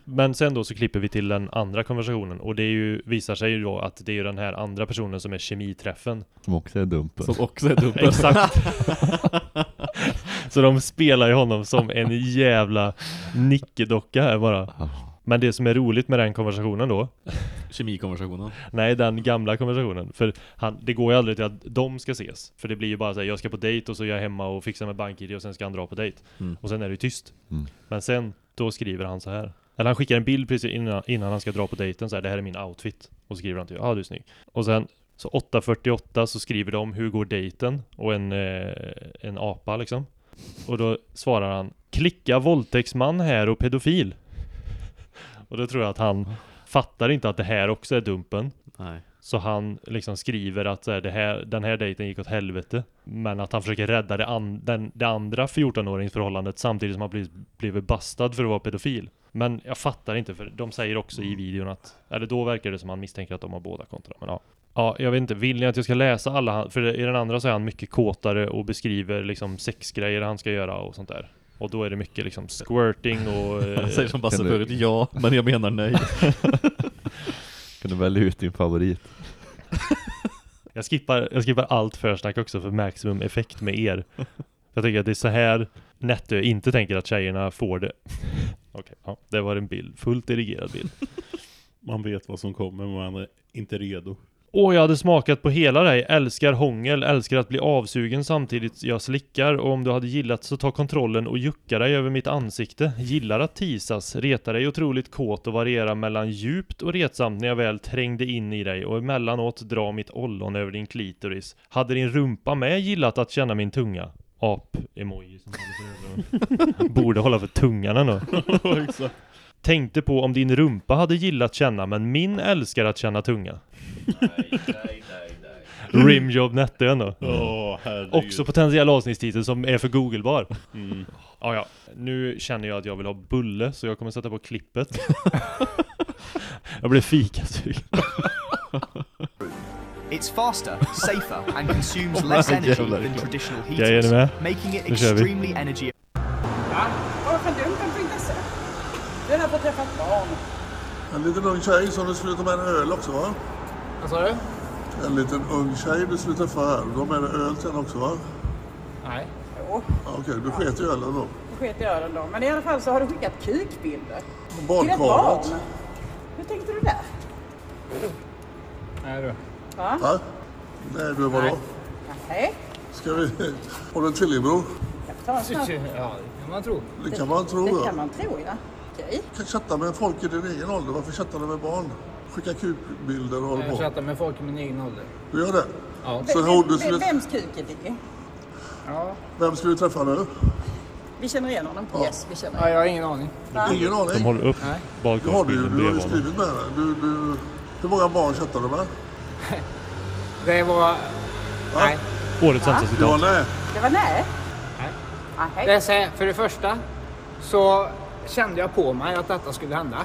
Men sen då så klipper vi till den andra konversationen och det är ju, visar sig ju då att det är ju den här andra personen som är kemiträffen. Som också är dumpen. Som också är dumpen. Exakt. *laughs* så de spelar ju honom som en jävla nickedocka här bara. Men det som är roligt med den konversationen då Kemikonversationen. Nej, den gamla konversationen. För han, det går ju aldrig till att de ska ses. För det blir ju bara så här, jag ska på dejt och så är jag hemma och fixar med bank och sen ska han dra på dejt. Mm. Och sen är det ju tyst. Mm. Men sen, då skriver han så här. Eller han skickar en bild precis innan, innan han ska dra på dejten så här, det här är min outfit. Och så skriver han till, ja ah, du är snygg. Och sen, så 8.48 så skriver de, hur går dejten? Och en, eh, en apa liksom. Och då svarar han, klicka våldtäktsman här och pedofil. Och då tror jag att han fattar inte att det här också är dumpen. Nej. Så han liksom skriver att så här, det här, den här dejten gick åt helvete. Men att han försöker rädda det, an, den, det andra 14-åringsförhållandet samtidigt som han blivit, blivit bastad för att vara pedofil. Men jag fattar inte för de säger också i videon att, eller då verkar det som han misstänker att de har båda kontona. Men ja. Ja, jag vet inte. Vill ni att jag ska läsa alla? För i den andra så är han mycket kåtare och beskriver liksom sexgrejer han ska göra och sånt där. Och då är det mycket liksom squirting och... eh, *laughs* Han säger som Basse du- förut, ja, men jag menar nej. *laughs* Kan du välja ut din favorit? *laughs* Jag skippar, jag skippar allt försnack också för maximum effekt med er. Jag tycker att det är så här Nättö inte tänker att tjejerna får det. Okej, ja, det var en bild. Fullt dirigerad bild. Man vet vad som kommer men man är inte redo. Åh, jag hade smakat på hela dig. Älskar hångel, älskar att bli avsugen samtidigt jag slickar. Och om du hade gillat så ta kontrollen och jucka dig över mitt ansikte. Gillar att tisas, reta dig otroligt kåt och variera mellan djupt och retsamt när jag väl trängde in i dig och emellanåt dra mitt ollon över din klitoris. Hade din rumpa med gillat att känna min tunga? Ap-emoji som. *laughs* Borde hålla för tungan ändå. Tänkte på om din rumpa hade gillat känna, men min älskar att känna tunga. Rimjob Nette ändå. Herregud. Också potentiell avsnittstitel som är för googlebar. Mm. Ja, ja. Nu känner jag att jag vill ha bulle, så jag kommer sätta på klippet. *laughs* jag blev fikasugen. It's faster, safer, and consumes Oh, *laughs* less energy than traditional heaters, making it extremely energy Va? Var från Dumpen.se? Du är här för att träffa barn. En liten ung tjej som du skulle ta med en öl också va? Vad sa du? En liten ung tjej du skulle träffa här. Du har med dig öl till henne också va? Nej. Jo, Ja, Okej, du sket i ölen då. då sket jag den då. Men i alla fall så har du skickat kukbilder. Badkaret. Till ett barn. Hur tänkte du där? Nej du. Va? Va? Nej du vadå? Nej. Ska vi... Har du en tvillingbror? Jag. Ja, det kan man tro. Det kan man tro Det ja. kan man tro ja. Okej. Du kan chatta med folk i din egen ålder. Varför chattar du med barn? Skicka kukbilder och håller Jag på. chattar med folk i min egen ålder. Du gör det? Ja. Så Vem, hon, vem, skulle... vems kuk är det? Ja. Vem ska du träffa nu? Vi känner igen honom. Yes, vi känner Ja, jag har ingen aning. Ingen aning. De håller upp Nej. Det har du badkarsbilden har ju bredvid honom. skrivit med det. Du, du, hur många barn chattade du med? *laughs* Det var... Nej. Årets sämsta Ja, citat. nej. Det var nej. Det är så här, för det första så kände jag på mig att detta skulle hända.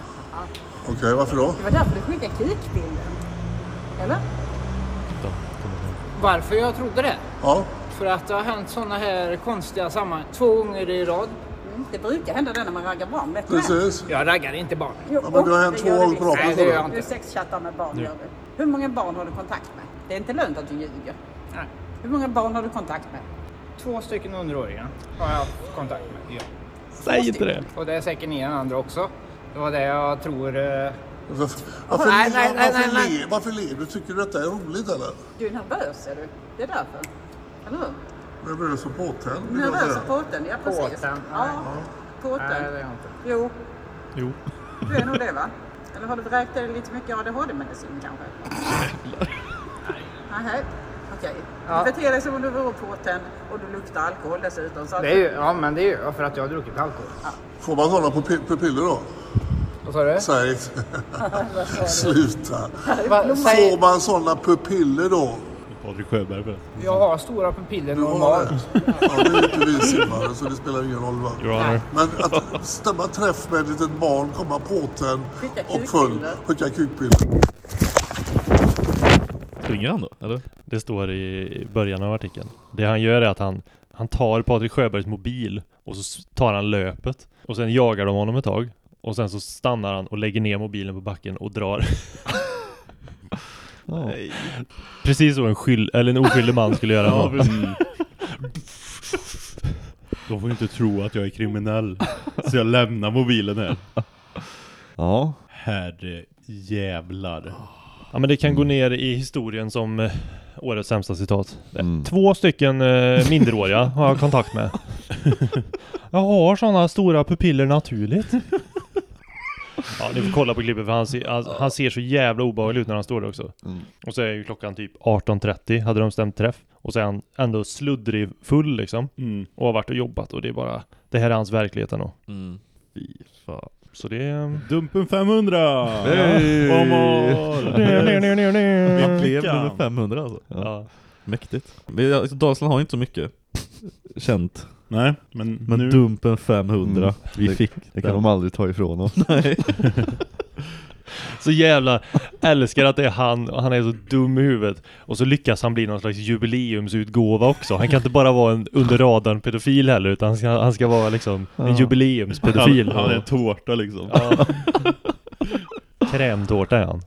Okej, varför då? Det var därför du skickade kukbilden. Eller? Varför jag trodde det? Ja. För att det har hänt sådana här konstiga sammanhang två gånger i rad. Mm, det brukar hända det när man raggar barn. Vet du? Precis. Jag raggar inte barn. Jo, Ja, men det har hänt det två gånger på raken, Nej, det gör jag Du inte. sexchattar med barn, gör du. Hur många barn har du kontakt med? Det är inte lönt att du ljuger. Nej. Hur många barn har du kontakt med? Två stycken underåringar har jag haft kontakt med. Ja. Säg inte det. Och det är säkert ni andra också. Det var det jag tror... eh, Varför, varför, Nej, ler- nej, nej, varför, nej, nej. ler- varför ler du? Tycker du detta är roligt eller? Du är nervös är du. Det är därför. Eller hur? Nervös och påtänd vill jag Nervös säga. och påtänd, ja precis. Påtänd, Ja, Nej, det är jag inte. Jo, Jo. du är nog det va? Eller har du vräkt dig lite mycket ADHD-medicin kanske? Nej. Okej. Ja. Du beter dig som om du vore påtänd och du luktar alkohol dessutom. Så att- Det är ju, ja, men det är ju för att jag har druckit alkohol. Får man sådana pupi- pupiller då? Vad sa du? Säg. *laughs* Sluta. Får man sådana pupiller då? Patrik Sjöberg för jag har stora pupiller normalt. Ja, det är inte vi simmare så det spelar ingen roll va? Men att stämma träff med ett litet barn, komma påtänd och full, skicka kukbilder. Springer han då? Eller? Det står i början av artikeln. Det han gör är att han, han tar Patrik Sjöbergs mobil och så tar han löpet. Och sen jagar de honom ett tag. Och sen så stannar han och lägger ner mobilen på backen och drar. *laughs* Ja. Precis så en, skyll, eller en oskyldig man skulle göra. Ja, då. precis. De får inte tro att jag är kriminell. Så jag lämnar mobilen här. Ja. Herre jävlar. Ja men det kan gå ner i historien som eh, årets sämsta citat. Mm. Två stycken eh, minderåriga *laughs* har jag kontakt med. *laughs* jag har sådana stora pupiller naturligt. ja, ni får kolla på klippet för han ser, han, han ser så jävla obehaglig ut när han står där också. Mm. Och så är ju klockan typ 18.30, hade de stämt träff. Och så är han ändå sluddrig full liksom. Mm. Och har varit och jobbat och det är bara, det här är hans verklighet ändå. Mm. Fy fan. Så det är... Dumpen 500! Hey! Vi blev nummer 500 alltså. Ja. Mäktigt. Vi, alltså, Dalsland har inte så mycket känt. Nej, men, Men nu... Dumpen 500, Mm. vi Det- fick Det kan den. de aldrig ta ifrån oss. Nej. *laughs* *laughs* Så jävla älskar att det är han och han är så dum i huvudet. Och så lyckas han bli någon slags jubileumsutgåva också. Han kan inte bara vara en under radarn pedofil heller utan han ska, han ska vara liksom en Ja. jubileumspedofil. Han, han är en tårta liksom. Ja. Krämtårta är han.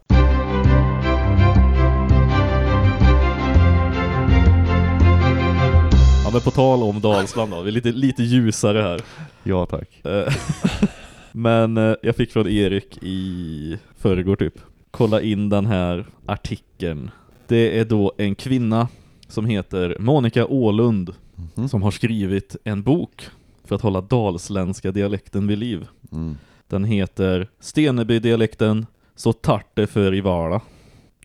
Ja men på tal om Dalsland då, vi är lite, lite ljusare här. Ja tack. *laughs* Men eh, jag fick från Erik i förrgår typ Kolla in den här artikeln Det är då en kvinna som heter Monica Ålund Mhm. Som har skrivit en bok För att hålla dalsländska dialekten vid liv Mm. Den heter Steneby-dialekten Så tarte för i Vala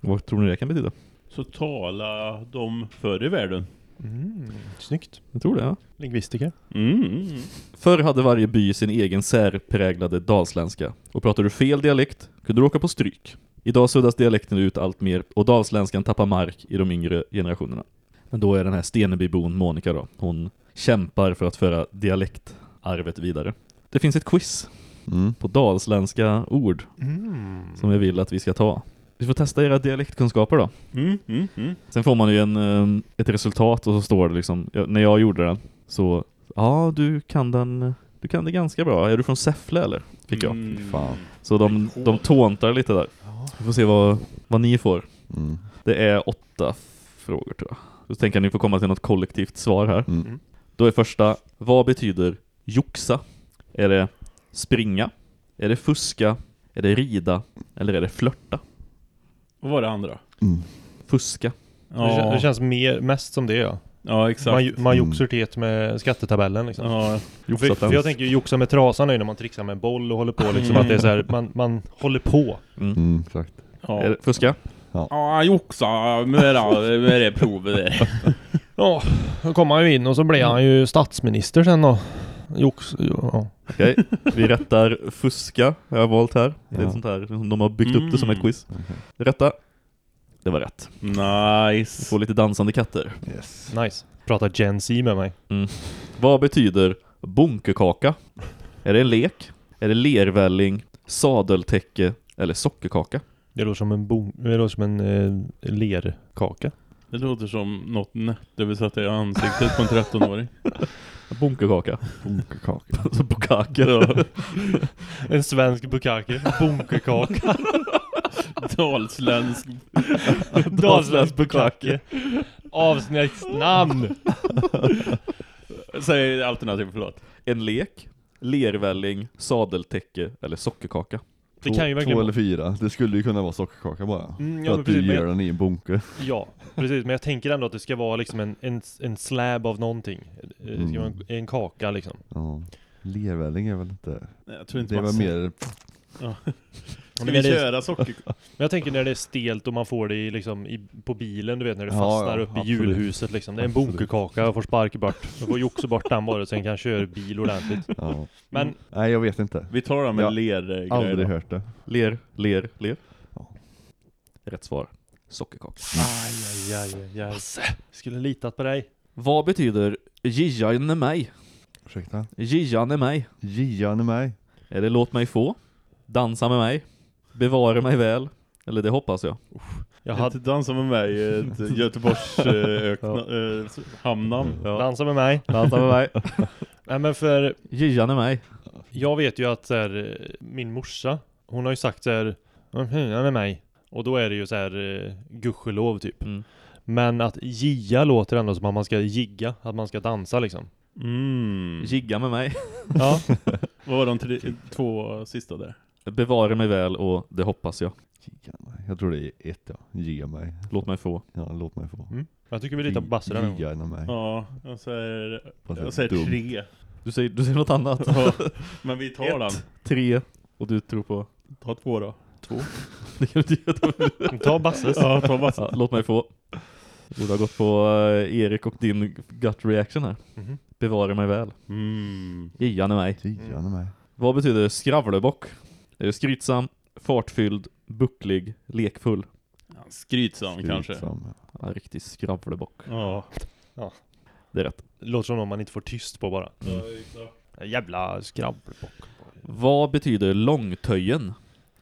Vad tror ni det kan betyda? Så tala de förr i världen. Mm, snyggt. Jag tror det ja Lingvistiker. Mm. Förr hade varje by sin egen särpräglade dalsländska och pratar du fel dialekt kunde du åka på stryk. Idag suddas dialekten ut allt mer och dalsländskan tappar mark i de yngre generationerna. Men då är den här Stenebybon Monica då, hon kämpar för att föra dialektarvet vidare. Det finns ett quiz Mm. på dalsländska ord Mm. som jag vill att vi ska ta. Vi får testa era dialektkunskaper då. Mm, mm, mm. Sen får man ju en, eh, ett resultat och så står det liksom, när jag gjorde den så, ja du kan den, du kan det ganska bra. Är du från Säffle eller? Fick jag. Mm. Fan. Så de, de tåntar lite där. Vi får se vad, vad ni får. Mm. Det är åtta frågor tror jag. Så tänker jag att ni får komma till något kollektivt svar här. Mm. Då är första, vad betyder joxa? Är det springa? Är det fuska? Är det rida? Eller är det flörta? Vad var det andra? Mm. Fuska. Det, kän- det känns mer, mest som det ja. Ja, exakt. Man, man Mm. joxar till ett med skattetabellen liksom. Ja, För, för jag tänker ju joxa med trasan är ju när man trixar med en boll och håller på liksom Mm. att det är så här, man, man håller på. Mm. Mm, exakt. ja. Är det fuska? Ja, joxa med det, med det provet där. *laughs* Ja, då kom han ju in och så blev han ju statsminister sen då. Jox, jo, ja. Okej, vi rättar fuska har jag valt här. Det är Ja. ett sånt här, de har byggt upp det som ett Mm. quiz. Rätta. Det var rätt. Nice. får lite dansande katter. Yes. Nice. Prata Gen Z med mig. Mm. Vad betyder bunkerkaka? Är det en lek? Är det lervälling, sadeltäcke eller sockerkaka? Det låter som en, bon- det låter som en eh, lerkaka. Det låter som något nött du vill sätta i ansiktet på en 13-åring. Bunkerkaka. Bunkerkaka. *laughs* Alltså bukake. Ja. *laughs* En svensk bukake. Bunkerkaka. *laughs* Dalsländsk. Dalsländsk bukake. Avsnittsnamn. Säg alternativ, förlåt. En lek, lervälling, sadeltäcke eller sockerkaka? Det kan ju Två verkligen eller fyra. Det skulle ju kunna vara sockerkaka bara. Mm, ja, för att du precis, men gör jag- den i en bunker. Ja, precis. Men jag tänker ändå att det ska vara liksom en, en, en slab av någonting. Det ska vara en, en kaka liksom. Ja. Lervälling är väl inte... Jag tror inte det är man väl ser- mer... Ja. Ska Men vi köra socker? *laughs* Men jag tänker när det är stelt och man får det i, liksom, i, på bilen, du vet när det Ja, fastnar ja, upp i hjulhuset liksom. Det är en bunkerkaka, jag får sparka bort. Jag får joxa bort den bara, sen kan jag köra bil ordentligt. Ja. Men Nej, jag vet inte. Vi tar dem med Jag har lergrejer. Aldrig då. hört det. Ler, ler, ler. Ja. Rätt svar. Sockerkaka. aj, aj, aj, aj. Skulle litat på dig. Vad betyder Gijan är mig? Ursäkta? Gijan är mig. Gian är mig. Är det låt mig få? Dansa med mig? Bevara mig väl? Eller det hoppas jag. Jag Inte hade... dansa med mig *laughs* i ett Göteborgs eh, ökna, eh, hamnnamn. Dansa med mig. Dansa med mig. *laughs* Nej men för Gijan är mig. jag vet ju att så här, eh, min morsa, hon har ju sagt så här, "Ja, är mig. Och då är det ju så här eh, gudskelov typ. Mm. Men att gia låter ändå som att man ska jigga, att man ska dansa liksom. Mm. Gigga med mig. Ja, *laughs* Vad var de tre, två sista där? Bevara mig väl och det hoppas jag. Jag tror det är ett ja. Ge mig. Låt mig få. Ja, låt mig få. Mm. jag tycker vi litar på Basse den här gången. Gian är mig. Ja, jag säger, jag säger tre. Du säger, du säger något annat. Ja, men vi tar Ett. den. Tre. Och du tror på Ta två då. två. Det kan du inte göra. Ta Basses. Ja, ta Basse. Ja, låt mig få. Borde ha gått på eh, Erik och din gut reaction här. Mhm. Bevara mig väl. Mm. Gian är mig. Gian är mig. Vad betyder skravlebock? Är det skrytsam, fartfylld, bucklig, lekfull? Ja, skrytsam kanske. Skrytsam. Ja, riktig skravlebock. Ja. Det är rätt. Låter som någon man inte får tyst på bara. Ja, exakt. Jävla skrabbelbock. Vad betyder långtöjen?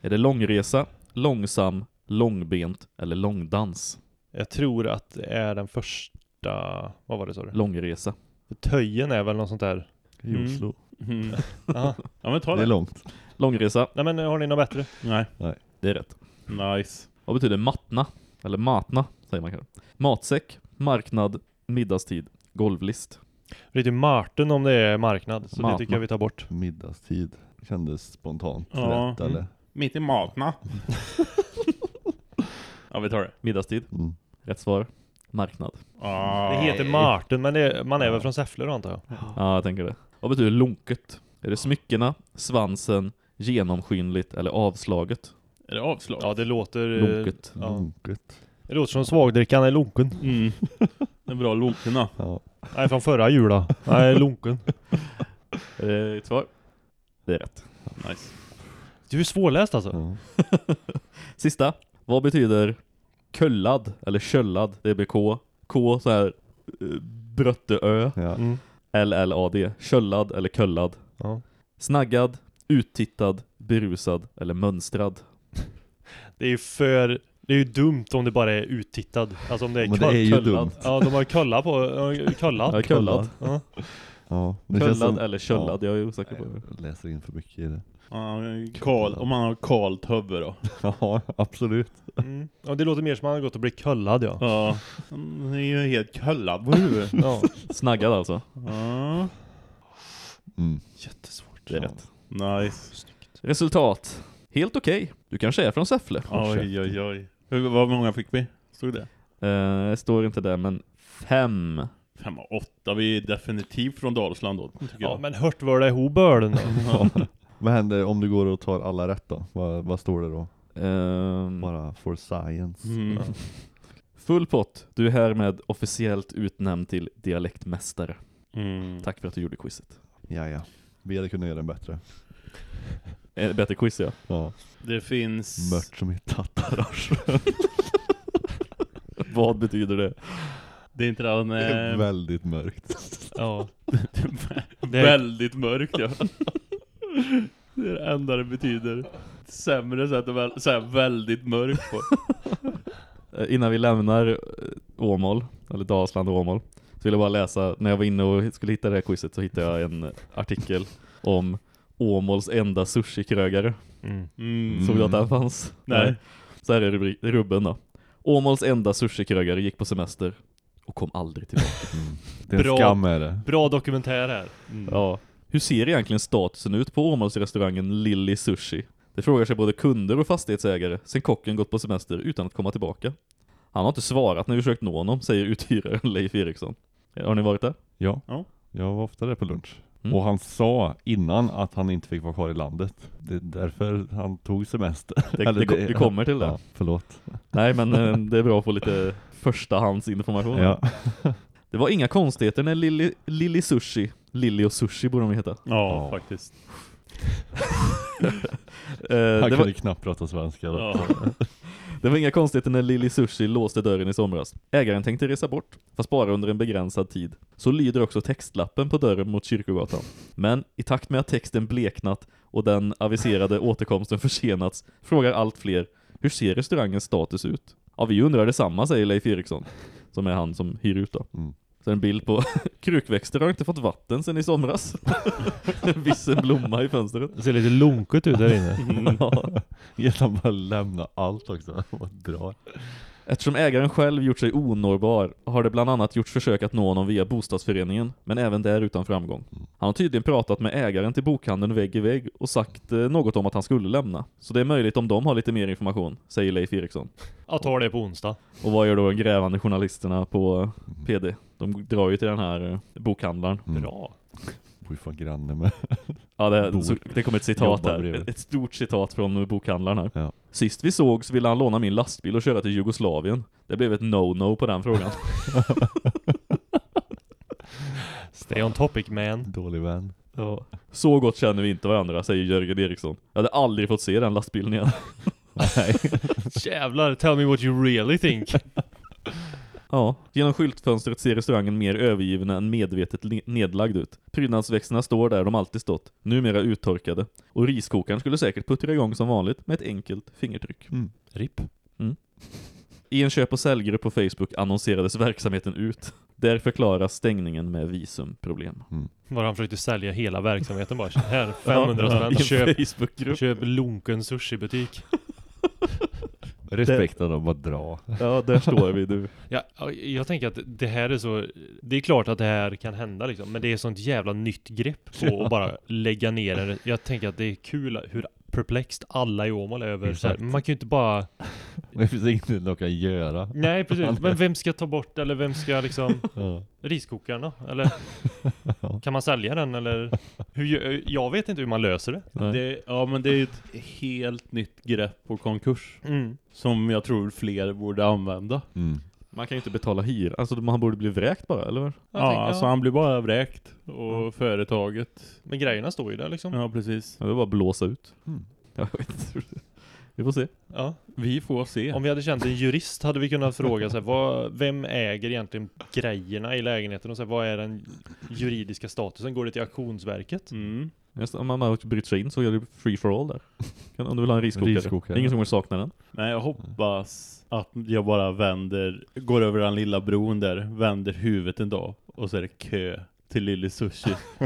Är det långresa, långsam, långbent eller långdans? Jag tror att det är den första, vad var det sa du? Långresa. Töjen är väl något sånt där. I Mm. Mm. *laughs* Ja men ta Det är det. långt. Långresa, Nej men har ni något bättre? Nej. det är rätt. Nice. Vad betyder matna? Eller matna, säger man kanske. Matsäck, marknad, middagstid, golvlist. Det heter Martin om det är marknad, så Martna. det tycker jag vi tar bort. Middagstid. Kändes spontant Ja. rätt eller? Mitt i matna. *laughs* ja vi tar det. Middagstid, Mm. rätt svar. Marknad. Ah. Det heter Martin, men det är, man är väl från Säffle då antar jag? Ja, jag tänker det. Vad betyder lonket? Är det smyckena, svansen, genomskinligt eller avslaget? Är det avslag? Ja det låter... eh, Lonket. Ja. Lunket. Det låter som svagdrickan är lunken. Mm. Det är bra lokerna. Ja. Nej från förra jula. Nej lunken. Är det ett svar? Det är rätt. Nice. Du är svårläst alltså. Ja. *laughs* Sista. Vad betyder köllad eller köllad? Det är K. K så här eh, Brötte Ö. Ja. Mm. L-L-A-D. Köllad eller köllad. Ja. Snaggad, uttittad, berusad eller mönstrad. Det är ju för... Det är ju dumt om det bara är uttittad. Alltså om det är Men det är ju dumt. Ja de har kollat på... ja, Kollat. Ja, köllad. Ja. Ja. Köllad som- eller köllad, jag är osäker på. Jag läser in för mycket i det. Ja, Karl, om man har kalt huvud då. *laughs* Ja, absolut. Mm. ja det låter mer som att han har gått och blivit köllad ja. Ja. Han är ju helt köllad på huvudet. *laughs* ja. Snaggad alltså. Ja. Mm. Jättesvårt. Det är rätt. Nice. Resultat. Helt okej. Du kanske är från Säffle. Oj oj oj. Hur, vad många fick vi? Stod det? Eh, står inte där, men fem. Fem av åtta. Vi är definitivt från Dalsland då, tycker Ja jag. men hört var det ihop börden då? *laughs* Vad händer om du går och tar alla rätt då? Vad, vad står det då? Ehm, Bara for science. Mm. *laughs* full pott. Du är härmed officiellt utnämnd till dialektmästare. Mm. Tack för att du gjorde quizet. Ja, ja. Vi hade kunnat göra den bättre. *laughs* Eh, Bättre quiz ja. Ja. Det finns... Mört som i Tattaras. *laughs* Vad betyder det? Det är inte den... Eh, Väldigt mörkt. Ja. *laughs* det är väldigt mörkt ja. Det är det enda det betyder. Sämre sätt att väl, säga väldigt mörkt på. Eh, Innan vi lämnar eh, Åmål, eller Dalsland och Åmål, så vill jag bara läsa, när jag var inne och skulle hitta det här quizet så hittade jag en artikel om Åmåls enda sushi-krögare. Mm. Mm. Såg du att den fanns? Nej. Så här är rubrik, rubben då. Åmåls enda sushi-krögare gick på semester och kom aldrig tillbaka. *laughs* Det är en Bra. skam är det. Bra dokumentär här. Ja. Hur ser egentligen statusen ut på Åmålsrestaurangen Lilly Sushi? Det frågar sig både kunder och fastighetsägare sen kocken gått på semester utan att komma tillbaka. Han har inte svarat när vi försökt nå honom, säger uthyraren *laughs* Leif Eriksson. Har ni varit där? Ja. Ja. Jag var ofta där på lunch. Mm. Och han sa innan att han inte fick vara kvar i landet. Det är därför han tog semester. Det, *laughs* Eller det, ko- vi kommer till det. Ja, förlåt. Nej men eh, *laughs* det är bra att få lite förstahandsinformation. Ja. Det var inga konstigheter när Lilly, Lilly Sushi, Lilly och Sushi borde de heta. Ja, faktiskt. Eh, Han det, kunde var, knappt prata svenska. Då. Ja det var inga konstigheter när Lili Sushi låste dörren i somras. Ägaren tänkte resa bort, fast bara under en begränsad tid. Så lyder också textlappen på dörren mot Kyrkogatan. Men i takt med att texten bleknat och den aviserade återkomsten försenats frågar allt fler hur ser restaurangens status ut? Ja, vi undrar detsamma, säger Leif Eriksson, som är han som hyr ut då. Mm. Så en bild på *laughs* krukväxter har inte fått vatten sedan i somras. en *laughs* vissen blomma i fönstret. Det ser lite lonkigt ut där inne. *laughs* ja. Gäller bara lämna allt också. Vad drar. Eftersom ägaren själv gjort sig onårbar har det bland annat gjorts försök att nå honom via bostadsföreningen, men även där utan framgång. Han har tydligen pratat med ägaren till bokhandeln vägg i vägg och sagt eh, något om att han skulle lämna. Så det är möjligt om de har lite mer information, säger Leif Eriksson. Jag tar det på onsdag. Och vad gör då de grävande journalisterna på PD? De drar ju till den här eh, bokhandlaren. Mm. Bra. Bor ju fan granne med. Ja, det, *laughs* så, det kommer ett citat Jobbar här. bredvid. Ett stort citat från bokhandlaren här. Ja. Sist vi såg så ville han låna min lastbil och köra till Jugoslavien. Det blev ett no-no på den frågan. *laughs* Stay on topic man. Dålig vän. Ja. Så gott känner vi inte varandra, säger Jörgen Eriksson. Jag hade aldrig fått se den lastbilen igen. *laughs* Nej. Jävlar, tell me what you really think. Ja, genom skyltfönstret ser restaurangen mer övergiven än medvetet nedlagd ut. Prydnadsväxterna står där de alltid stått, numera uttorkade. Och riskokaren skulle säkert puttra igång som vanligt med ett enkelt fingertryck. Mm. RIP. I en köp- och säljgrupp på Facebook annonserades verksamheten ut. Där förklaras stängningen med visumproblem. Var han försökte sälja hela verksamheten bara. *laughs* Här, 500 Ja, spänn. i en Köp, köp Lonken sushibutik. Respekten att bara dra. Ja, där står vi nu. *laughs* Ja, jag tänker att det här är så... Det är klart att det här kan hända liksom. Men det är sånt jävla nytt grepp på *laughs* att bara lägga ner det. Jag tänker att det är kul hur perplext alla i Åmål över så här. Man kan ju inte bara... *laughs* Det finns inget de kan göra. Nej precis, men vem ska ta bort eller vem ska liksom... *laughs* Ja. Riskokaren då? Eller? *laughs* Kan man sälja den eller? Hur, jag vet inte hur man löser det. Det, ja men det är ett helt nytt grepp på konkurs. Mm. Som jag tror fler borde använda. Mm. Man kan ju inte betala hyra. Alltså man borde bli vräkt bara, eller vad? Ja, tänker, alltså han blir bara vräkt. Och företaget. Men grejerna står ju där liksom. Ja, precis. Ja, Det är bara att blåsa ut. Mm. Jag vet inte. Vi får se. Ja. Vi får se. Om vi hade känt en jurist hade vi kunnat fråga så här, vad, vem äger egentligen grejerna i lägenheten och så här, vad är den juridiska statusen? Går det till auktionsverket? Mm. Just, om man har brytt sig in så är det free for all där. Kan, om du vill ha en riskokare. Riskokare. Det är Ingen som kommer sakna den. Nej, jag hoppas att jag bara vänder, går över den lilla bron där, vänder huvudet en dag och så är det kö till Lille Sushi. *laughs*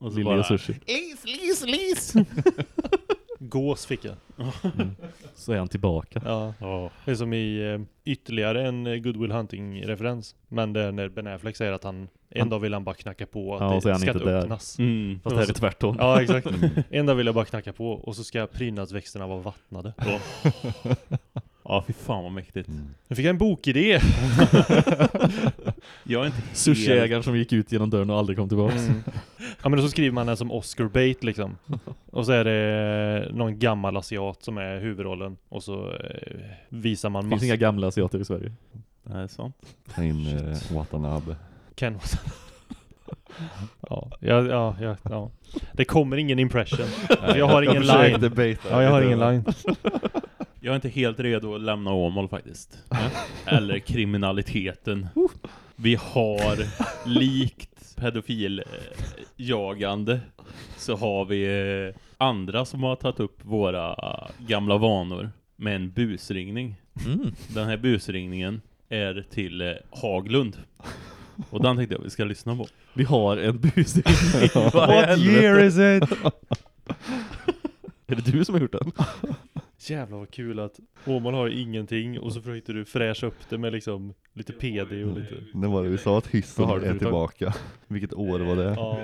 och så Lilly bara, sushi. Lis, lis, lis! Gås fick jag. *laughs* Så är han tillbaka. Ja. Ja. Det är som i eh, ytterligare en eh, Good Will Hunting-referens. Men det är när Ben Affleck säger att han en Han- dag vill han bara knacka på att Ja, och så är det han ska inte där. öppnas. Mm. Fast det här är tvärtom. Ja, exakt. En dag vill jag bara knacka på och så ska prydnadsväxterna vara vattnade. *laughs* Ja, fy fan vad mäktigt. Nu fick jag en bokidé! *laughs* Jag är inte helt... Sushiägaren som gick ut genom dörren och aldrig kom tillbaka. Mm. Ja men då så skriver man den som Oscar Bait liksom. Och så är det någon gammal asiat som är huvudrollen. Och så eh, visar man Det finns massor. inga gamla asiater i Sverige. Det är sant. Ta in eh, Watanabe. Ken *laughs* Ja, ja, ja, ja, ja. Det kommer ingen impression. Jag har Jag ingen försökte line. baita Ja, jag har ingen line. Jag är inte helt redo att lämna Åmål faktiskt. *laughs* Eller kriminaliteten. Vi har likt pedofiljagande så har vi eh, andra som har tagit upp våra gamla vanor med en busringning. Mm. Den här busringningen är till eh, Haglund. Och den tänkte jag vi ska lyssna på. Vi har en busringning. *laughs* What year is it? *laughs* Är det du som har gjort den? Jävlar vad kul att Åman har ju ingenting och så försökte du fräscha upp det med liksom lite PD och lite... Det var det vi sa att hissen har är tillbaka. Vilket år var det? Ja,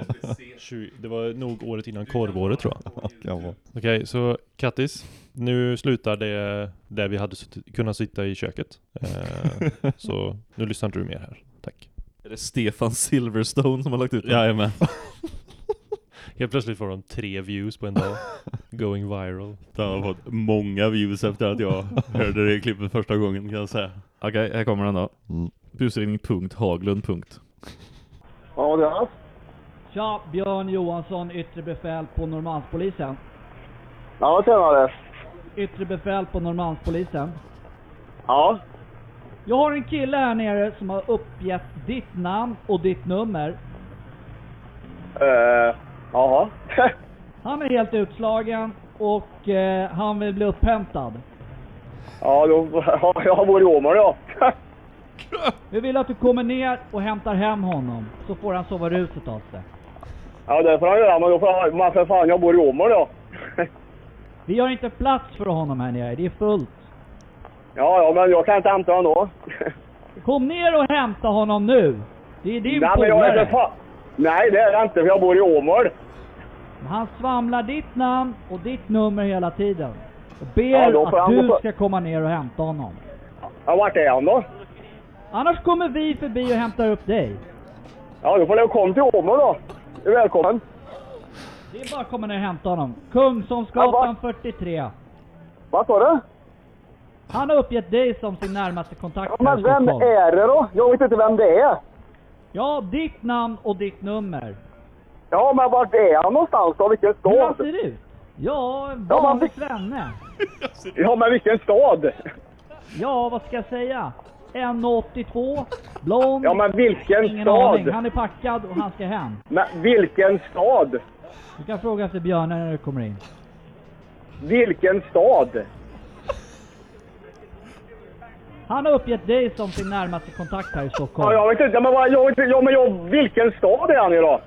20, det var nog året innan korvåret tror jag. Okej, så Kattis. Nu slutar det där vi hade kunnat sitta i köket. Eh, så nu lyssnar inte du mer här. Tack. Är det Stefan Silverstone som har lagt ut den? Jajamän. Helt plötsligt får de tre views på en dag. *laughs* Going viral. Den har fått många views efter att jag *laughs* hörde det klippet första gången kan jag säga. Okej, här kommer den då. Mm. Busringning.haglund. Ja, det är Tja, Björn Johansson, yttre befäl på Norrmalmspolisen. Ja, tjenare. Yttre befäl på Norrmalmspolisen. Ja. Jag har en kille här nere som har uppgett ditt namn och ditt nummer. Uh, jaha. *laughs* Han är helt utslagen och eh, han vill bli upphämtad. ja, då, *laughs* ja, jag bor i Åmål ja. *laughs* Vi vill att du kommer ner och hämtar hem honom, så får han sova ruset av sig. Ja, det får han göra, men då får han, men för fan, jag bor i Åmål ja. Vi har inte plats för honom här nere, det är fullt. Ja, ja, men jag kan inte hämta honom då. Kom ner och hämta honom nu! Det är din Nej, polare. Nej, det är det inte, för jag bor i Åmål. Han svamlar ditt namn och ditt nummer hela tiden. Och ber Ja, att du ska komma ner och hämta honom. Ja, vart är han då? Annars kommer vi förbi och hämtar upp dig. Ja, då får du komma till Åmål då. Du är välkommen. Det är bara att komma ner och hämta honom. Kungsholmsgatan 43. Vad sa du? Han har uppgett dig som sin närmaste kontakt Ja, men vem är det då? Jag vet inte vem det är. Ja, ditt namn och ditt nummer. Ja, men vart är han någonstans då? Vilken Hur han stad? ser ut? Ja, vanlig svenne. *laughs* Ja, men vilken stad? Ja, vad ska jag säga? 1,82, blond. Ja, men vilken Ingen stad? aning. Han är packad och han ska hem. Men vilken stad? Du kan fråga efter Björn när du kommer in. Vilken stad? Han har uppgett dig som sin närmaste kontakt här i Stockholm. Ja, jag vet inte, men vad, jag vet inte, ja, men jag, vilken stad är han i då?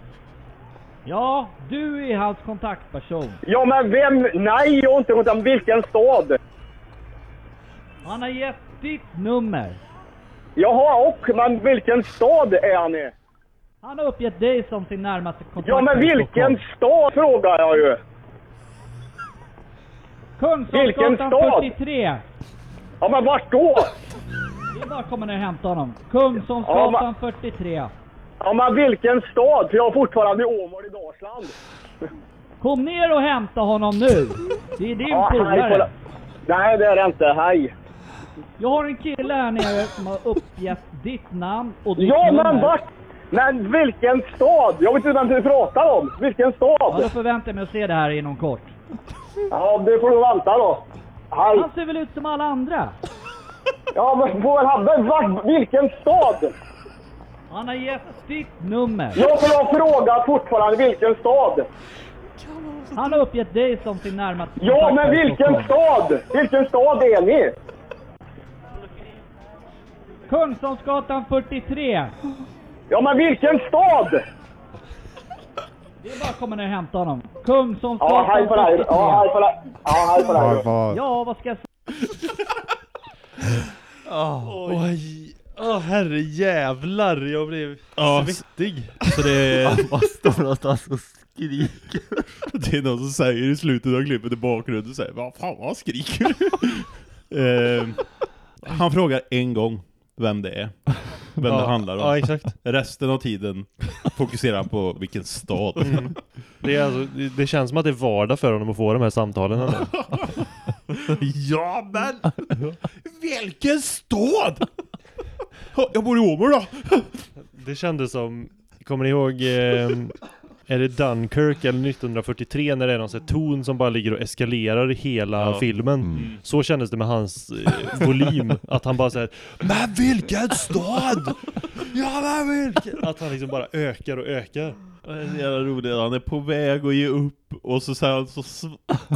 Ja, du är hans kontaktperson. Ja, men vem? Nej, jag har inte kontakt. Vilken stad? Han har gett ditt nummer. Jaha, och, men vilken stad är han i? Han har uppgett dig som sin närmaste kontakt Ja, men vilken stad frågar jag ju. Kungsholmsgatan stad? 43. Ja, men vart då? Är bara komma ner och hämta honom. Kungsholmsgatan 43. Ja, men vilken stad? För jag är fortfarande i Åmål i Dalsland. Kom ner och hämta honom nu! Det är din Ja, polare. Nej, det är det inte. Hej. Jag har en kille här nere som har uppgett ditt namn och ditt Ja, nummer. men vart? Men vilken stad? Jag vet inte vem du pratar om. Vilken Ja, stad? då förväntar jag mig att se det här inom kort. Ja, det får du vänta då. Hej. Han ser väl ut som alla andra? *laughs* Ja, men får väl han... Men vart? Vilken stad? Han har gett ditt nummer. Ja, för jag frågar fortfarande vilken stad. Han har uppgett dig som sin närmaste Ja, men i vilken stad? Vilken stad är ni? Kungsholmsgatan 43. Ja, men vilken stad? Det är bara att komma ner och hämta honom. Ja, Kungsholmsgatan hej på dig. 43. Ja, hej på dig. Ja, hej på dig. Ja, vad ska jag säga? *laughs* Oj. Åh herre jävlar, jag blev Ja, svettig. Så det Han *laughs* bara står någonstans och skriker. *laughs* Det är någon som säger i slutet av klippet i bakgrunden säger Vad fan vad skriker du? eh, Han frågar en gång vem det är. Vem Ja, det handlar om. ja, exakt. Resten av tiden fokuserar han på vilken stad. Mm. Det, är alltså, det, det känns som att det är vardag för honom att få de här samtalen. *laughs* ja men! Vilken stad! Jag bor i Åmål då! Det kändes som Kommer ni ihåg, eh, är det Dunkirk eller 1943 när det är någon sån här ton som bara ligger och eskalerar i hela Ja. filmen? Mm. Så kändes det med hans eh, volym, att han bara säger Men vilken stad! Ja men vilken! Att han liksom bara ökar och ökar. Det är så jävla roligt, han är på väg att ge upp och så, sen så s-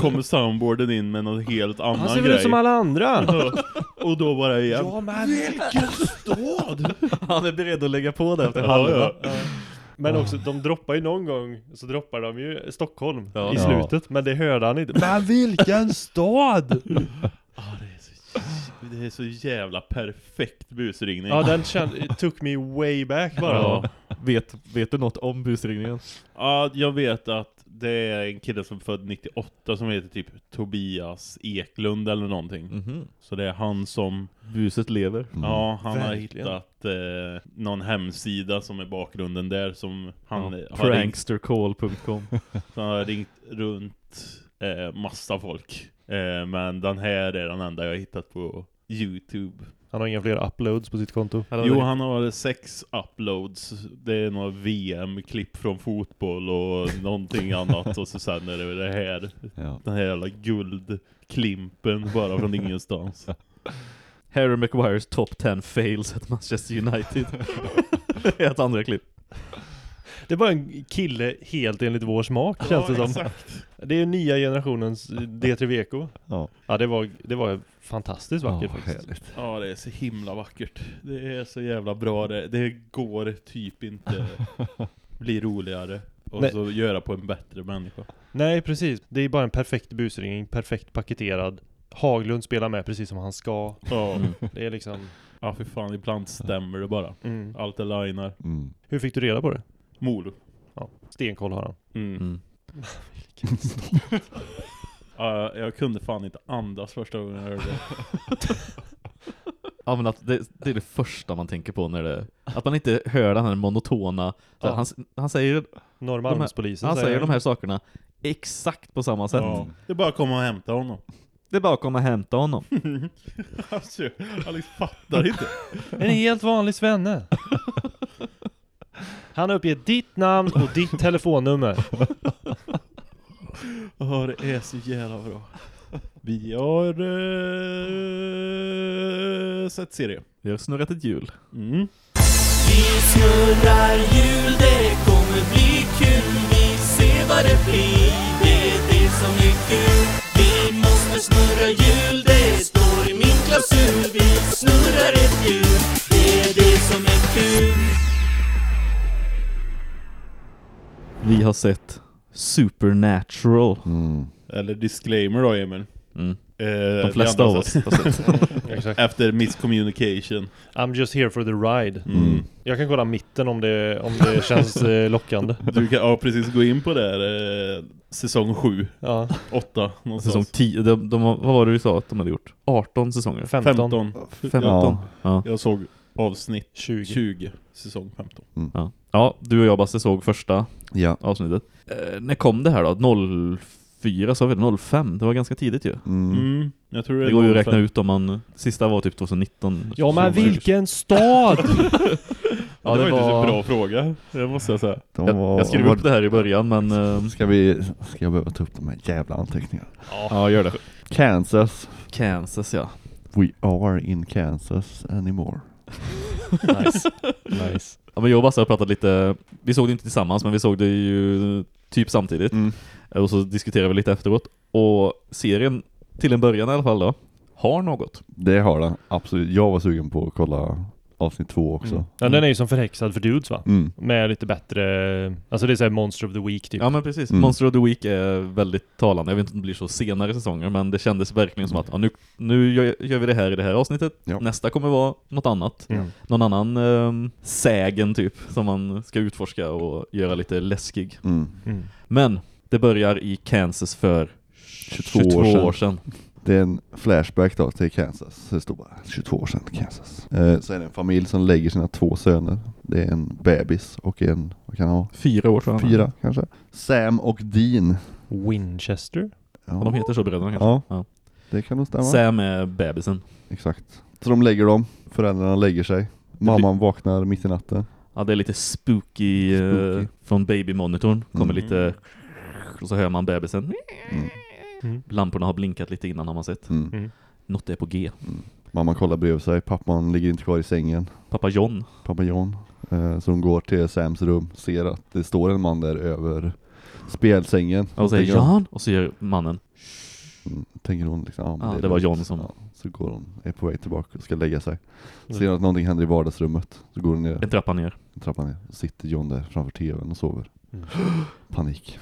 kommer soundboarden in med någon helt annan Han ser grej. väl ut som alla andra! Ja, *laughs* och då bara igen. Ja, men vilken stad! Han är beredd att lägga på det efter Ja, halva. ja. Men också, de droppar ju någon gång, så droppar de ju Stockholm Ja. i Ja. slutet, men det hörde han inte. Men vilken stad! *laughs* Ja, det är så, det är så jävla perfekt busringning. Ja, den *laughs* kände, took me way back bara. Ja. Vet, vet du något om busringningen? Ja, jag vet att det är en kille som är född 98 som heter typ Tobias Eklund eller någonting. Mhm. Så det är han som, Buset lever. ja, han har Verkligen. hittat eh, någon hemsida som är bakgrunden där som han Ja, har ringt, Prankstercall.com så *laughs* han har ringt runt eh, massa folk. Eh, men den här är den enda jag har hittat på Youtube. Han har inga fler uploads på sitt konto. Jo, han har sex uploads. Det är några VM-klipp från fotboll och någonting annat. Och så sen är det det här. Ja. Den här jävla guldklimpen bara från ingenstans. *laughs* Harry Maguires top 10 fails at Manchester United. *laughs* Det är ett andra klipp. Det var en kille helt enligt vår smak känns det som. exakt. Det är nya generationens D3 VK. Ja. Ja, det var, det var fantastiskt vackert Ja, faktiskt. härligt. Ja, det är så himla vackert. Det är så jävla bra. Det, det går typ inte *laughs* bli roligare. Och Nej. så göra på en bättre människa. Nej, precis. Det är bara en perfekt busringning, perfekt paketerad. Haglund spelar med precis som han ska. Ja, Det är liksom... ja för fan, ibland stämmer det bara. Mm. Allt är linar. Mm. Hur fick du reda på det? Molo. Ja, stenkoll har han. Mm. Mm. *laughs* Ja, jag kunde fan inte andas första gången jag hörde det. *laughs* Ja men att det, det är det första man tänker på när det... Att man inte hör den här monotona... Ja. Han, han säger, Norrmalmspolisen han säger de här sakerna exakt på samma sätt. Ja, det är bara att komma och hämta honom. Det är bara att komma och hämta honom. *laughs* alltså, Alex fattar inte. En helt vanlig svenne. Han har uppgett ditt namn och ditt telefonnummer. *laughs* Ja, det är så jävla bra. Vi har eh, sett serie. Vi har snurrat ett hjul. Mm. Vi snurrar hjul, det kommer bli kul Vi ser vad det blir, det är det som är kul Vi måste snurra hjul, det står i min klausul Vi snurrar ett hjul, det är det som är kul Vi har sett Supernatural. Mm. Eller disclaimer då, Emil. Mm. Eh, De vi flesta av oss. *laughs* *laughs* Efter miscommunication. I'm just here for the ride. Mm. Jag kan kolla mitten om det, om det *laughs* känns eh, lockande. Du kan ja, precis gå in på det här, eh, säsong 7, Ja, 8 någonstans. Säsong 10, de, de, vad var det du sa att de hade gjort? 18 säsonger? 15. 15. 15? Ja. Ja. Jag såg avsnitt 20. 20, säsong 15. Ja. ja, du och jag Basse såg första Ja. avsnittet. Eh, när kom det här då? 04 sa vi det? 05? Det var ganska tidigt ju. Mm. Mm, jag tror det, Det går ju att 05. räkna ut om man... Sista var typ 2019. Ja men 2020. vilken stad! *laughs* Ja, det, var det inte så var- bra fråga, det måste jag säga. De Jag, var, jag skrev var, upp det här i början men... eh, Ska vi, ska jag behöva ta upp de här jävla anteckningarna? ja, gör det. Kansas. Kansas ja. We are in Kansas anymore. Nice. nice. Ja men jag och Basse har pratat lite, vi såg det inte tillsammans men vi såg det ju typ samtidigt. Mm. Och så diskuterade vi lite efteråt. Och serien, till en början i alla fall då, har något. Det har den, absolut. Jag var sugen på att kolla avsnitt två också. Mm. Ja, den är ju som förhäxad för dudes va? Mm. Med lite bättre, alltså det är såhär Monster of the Week typ. Ja men precis, Mm. Monster of the Week är väldigt talande. Jag vet inte om det blir så senare säsonger men det kändes verkligen som att ja, nu, nu gör, gör vi det här i det här avsnittet. Ja. Nästa kommer vara något annat. Mm. Någon annan um, sägen typ som man ska utforska och göra lite läskig. Mm. Mm. Men det börjar i Kansas för 22 22, år sedan. år sedan. Det är en flashback då till Kansas. Det står bara 22 år sedan Kansas. Eh, så är det en familj som lägger sina två söner. Det är en bebis och en, vad kan han ha? Fyra år tror jag. Fyra kanske. Sam och Dean. Winchester? Ja, Ja, de heter så bröderna kanske. Ja. Ja. det kan nog stämma. Sam är bebisen. Exakt. Så de lägger dem, föräldrarna lägger sig. Mamman vaknar mitt i natten. Ja, det är lite spooky, eh, Spooky. från babymonitorn. Kommer Mm. lite... Och så hör man bebisen. Mm. Mm. Lamporna har blinkat lite innan har man sett. Mm. Mm. Något är på G. Mamma kollar bredvid sig, pappan ligger inte kvar i sängen. Pappa John. Pappa John. Eh, så hon går till Sams rum, ser att det står en man där över spelsängen. Och säger Jan. Och så säger mannen. Mm, tänker hon liksom, ja, Ja, är det var. John som- Ja, så går hon, är på väg tillbaka och ska lägga sig. Ser hon att någonting händer i vardagsrummet. Så går hon ner, En trappa ner. en trappa ner. Sitter John där framför tvn och sover. Mm. *gasps* Panik.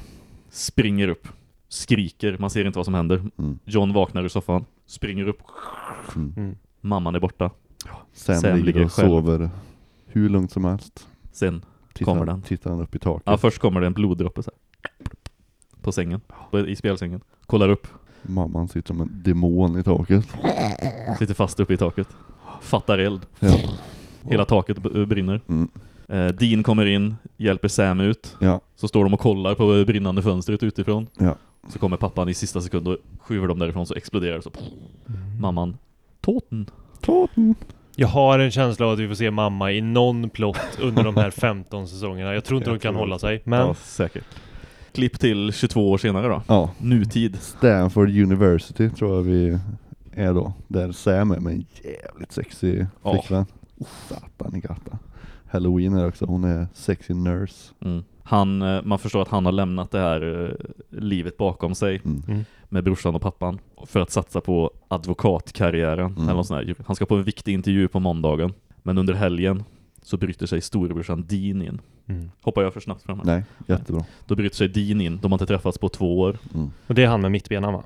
Springer upp. Skriker. Man ser inte vad som händer. Mm. John vaknar ur soffan. Springer upp. Mm. Mm. Mamman är borta. Sam, Sam ligger ligger och själv. sover hur lugnt som helst. Sen Tittar, kommer den. Tittar han upp i taket. Ja, först kommer det en bloddroppe så här. På sängen. På- I spelsängen. Kollar upp. Mamman sitter som en demon i taket. Sitter fast uppe i taket. Fattar eld. Ja. Hela taket brinner. Mm. Eh, Dean kommer in, hjälper Sam ut. Ja. Så står de och kollar på brinnande fönstret utifrån. Ja. Så kommer pappan i sista sekund och skjuter dem därifrån så exploderar det så. Mamman. Tåten. Tåten. Jag har en känsla av att vi får se mamma i någon plott under de här *laughs* 15 säsongerna. Jag tror inte Jag de kan hålla sig. Men Ja, säkert. Klipp till 22 år senare då. Ja. Nutid. Stanford University tror jag vi är då. Där Sam är med en jävligt sexy Ja. flickvän. Satan i gata. Halloween är också, hon är sexy nurse. Mm. Han, eh, man förstår att han har lämnat det här eh, livet bakom sig Mm. Mm. med brorsan och pappan för att satsa på advokatkarriären. Mm. Eller något sånt här. Han ska på en viktig intervju på måndagen. Men under helgen så bryter sig storebrorsan Dean in. Mm. Hoppar jag för snabbt fram här? Nej, jättebra. Då bryter sig Dean in. De har inte träffats på två år. Mm. Och det är han med mittbenan va?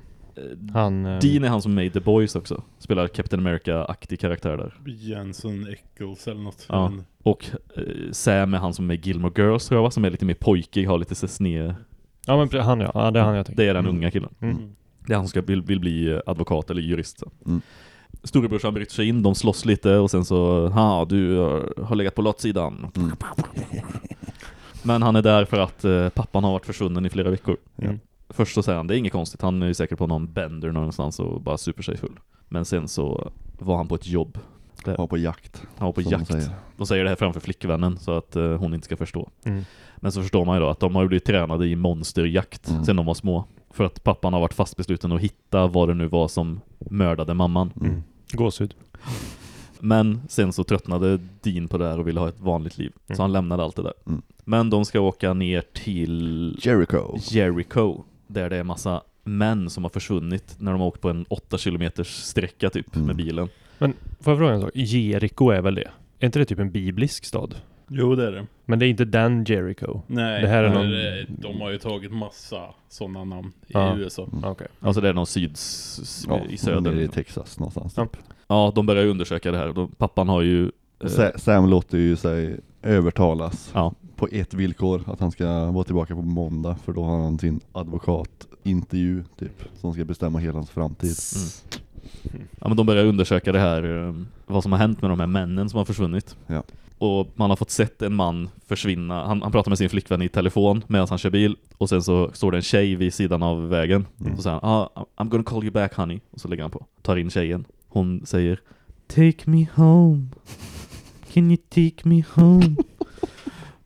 Han... eh, Dean är han som made The Boys också. Spelar Captain America-aktig karaktär där. Jensen Eccles eller något. Ja. Men- Och eh, Sam är han som är Gilmore Girls tror jag va? Som är lite mer pojkig, har lite så sned... Ja men han ja, ja det är han jag tänker. Det är den Mm. unga killen. Mm. Det är han som ska, vill, vill bli eh, advokat eller jurist. Så. Mm. Storebrorsan bryter sig in, de slåss lite och sen så, ha du har, har legat på lottsidan. Mm. Men han är där för att eh, pappan har varit försvunnen i flera veckor. Mm. Först så säger han, det är inget konstigt, han är ju säkert på någon bender någonstans och bara super sig full. Men sen så var han på ett jobb. Där. Var på jakt. Han var på som de jakt. säger. De säger det här framför flickvännen så att eh, hon inte ska förstå. Mm. Men så förstår man ju då att de har blivit tränade i monsterjakt Mm. sedan de var små. För att pappan har varit fast besluten att hitta vad det nu var som mördade mamman. Mm. Gåshud. Men sen så tröttnade Dean på det här och ville ha ett vanligt liv. Mm. Så han lämnade allt det där. Mm. Men de ska åka ner till Jericho. Jericho. Där det är massa män som har försvunnit när de har åkt på en 8 kilometers sträcka typ Mm. med bilen. Men får jag fråga en sak? Jericho är väl det? Är inte det typ en biblisk stad? Jo det är det. Men det är inte den Jericho? Nej, Det här är någon... det- de har ju tagit massa sådana namn i Ja. USA. Okej. Alltså det är någon syd s- Ja, i söder. i Texas någonstans. Ja. Typ. Ja, de börjar ju undersöka det här. De, pappan har ju... eh, Sa- Sam låter ju sig övertalas Ja. På ett villkor, att han ska vara tillbaka på måndag för då har han sin advokatintervju typ, som ska bestämma hela hans framtid. Mm. Ja, men de börjar undersöka det här, eh, vad som har hänt med de här männen som har försvunnit. Ja. Och man har fått sett en man försvinna. Han, han pratar med sin flickvän i telefon medan han kör bil. Och sen så står det en tjej vid sidan av vägen. Mm. Så säger han, ah, I'm gonna call you back honey. Och så lägger han på. Tar in tjejen. Hon säger, Take me home. Can you take me home?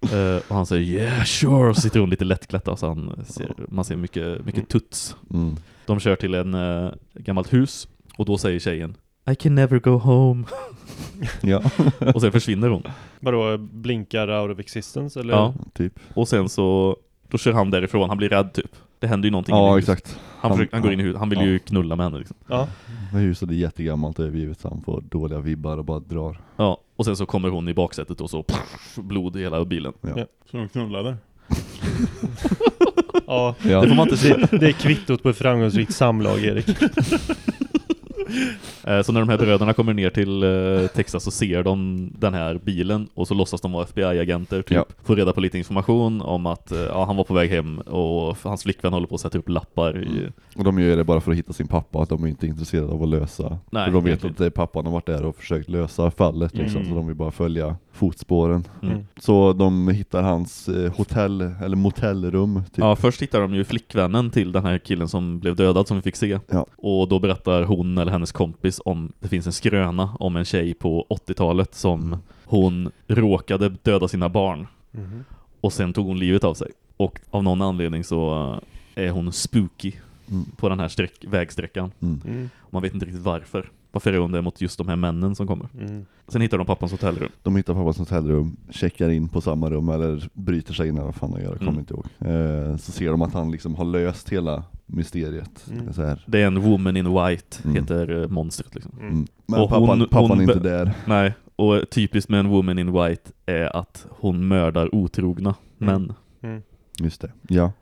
Eh, och han säger yeah sure och sitter hon lite lättklätt så han ser, man ser mycket, mycket tuts. Mm. De kör till en uh, gammalt hus och då säger tjejen I can never go home. *laughs* Ja. *laughs* och sen försvinner hon. Vadå, blinkar out of existence eller? Ja. Typ. Och sen så då kör han därifrån, han blir rädd typ. Det händer ju någonting Ja, i huset. exakt. Han, Han- försöker, han går in i huset, han vill ja. ju knulla med henne liksom. Ja. Men huset är jättegammalt och övergivet så han får dåliga vibbar och bara drar. Ja, och sen så kommer hon i baksätet och så pff, blod i hela bilen. Ja. Ja. Så de knullade. *laughs* Ja. Det får man inte se. det, det är kvittot på ett framgångsrikt samlag Erik. *laughs* Eh, Så när de här bröderna kommer ner till eh, Texas så ser de den här bilen och så låtsas de vara FBI-agenter typ. Ja. Får reda på lite information om att eh, ja, han var på väg hem och hans flickvän håller på att sätta upp lappar i... Mm. Och de gör det bara för att hitta sin pappa, att de är inte intresserade av att lösa. Nej, för de vet egentligen. att det är pappan har varit där och försökt lösa fallet liksom, Mm. så de vill bara följa, fotspåren. Mm. Så de hittar hans eh, hotell, eller motellrum. Typ. Ja, först hittar de ju flickvännen till den här killen som blev dödad som vi fick se. Ja. Och då berättar hon eller hennes kompis om det finns en skröna om en tjej på 80-talet som hon råkade döda sina barn. Mhm. Och sen tog hon livet av sig. Och av någon anledning så eh, är hon spooky Mm. på den här sträck, vägsträckan. Mm. Mm. Man vet inte riktigt varför. Varför är hon det mot just de här männen som kommer? Mm. Sen hittar de pappans hotellrum. De hittar pappas hotellrum, checkar in på samma rum eller bryter sig in eller vad fan de gör, jag kommer Mm. inte ihåg. Eh, så ser de att han liksom har löst hela mysteriet. Mm. Så här. Det är en woman in white, Mm. heter eh, monstret liksom. Mm. Men Och pappan, hon- pappan hon är inte där. Nej, och typiskt med en woman in white är att hon mördar otrogna män. Mm. Just det, ja.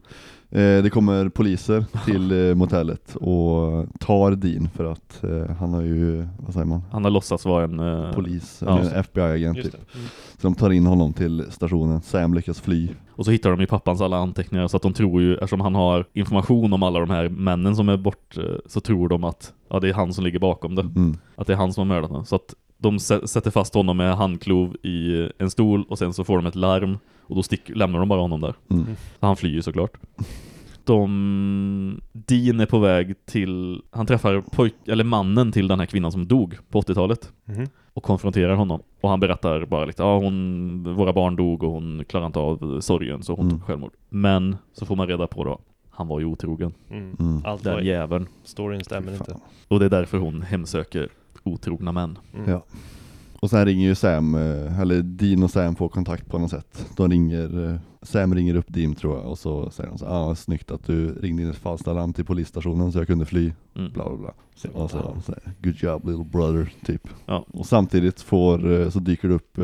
Eh, det kommer poliser till *laughs* eh, motellet och tar Dean för att eh, han har ju, vad säger man? Han har låtsats vara en Polis, ja. en FBI-agent typ. Mm. Så de tar in honom till stationen, Sam lyckas fly. Och så hittar de ju pappans alla anteckningar så att de tror ju, eftersom han har information om alla de här männen som är bort, så tror de att ja, det är han som ligger bakom det. Mm. Att det är han som har mördat honom. Så att de sä- sätter fast honom med handklov i en stol och sen så får de ett larm och då stick, lämnar de bara honom där. Mm. Han flyr såklart. De... Dean är på väg till... Han träffar pojk, eller mannen till den här kvinnan som dog på 80-talet. Mhm. Och konfronterar honom. Och han berättar bara lite, ja hon, våra barn dog och hon klarar inte av sorgen så hon Mm. tog självmord. Men så får man reda på då, han var ju otrogen. Mm. Mm. Allt Den var, jäveln. storyn stämmer inte. Och det är därför hon hemsöker otrogna män. Mm. Ja. Och sen ringer ju Sam, eh, eller Dean och Sam får kontakt på något sätt. De ringer, eh, Sam ringer upp Dean tror jag och så säger han så ah, snyggt att du ringde in ett falskt alarm till polisstationen så jag kunde fly. Mm. Bla bla bla. Och så, så här, good job little brother, typ. Ja. Och samtidigt får, eh, så dyker det upp,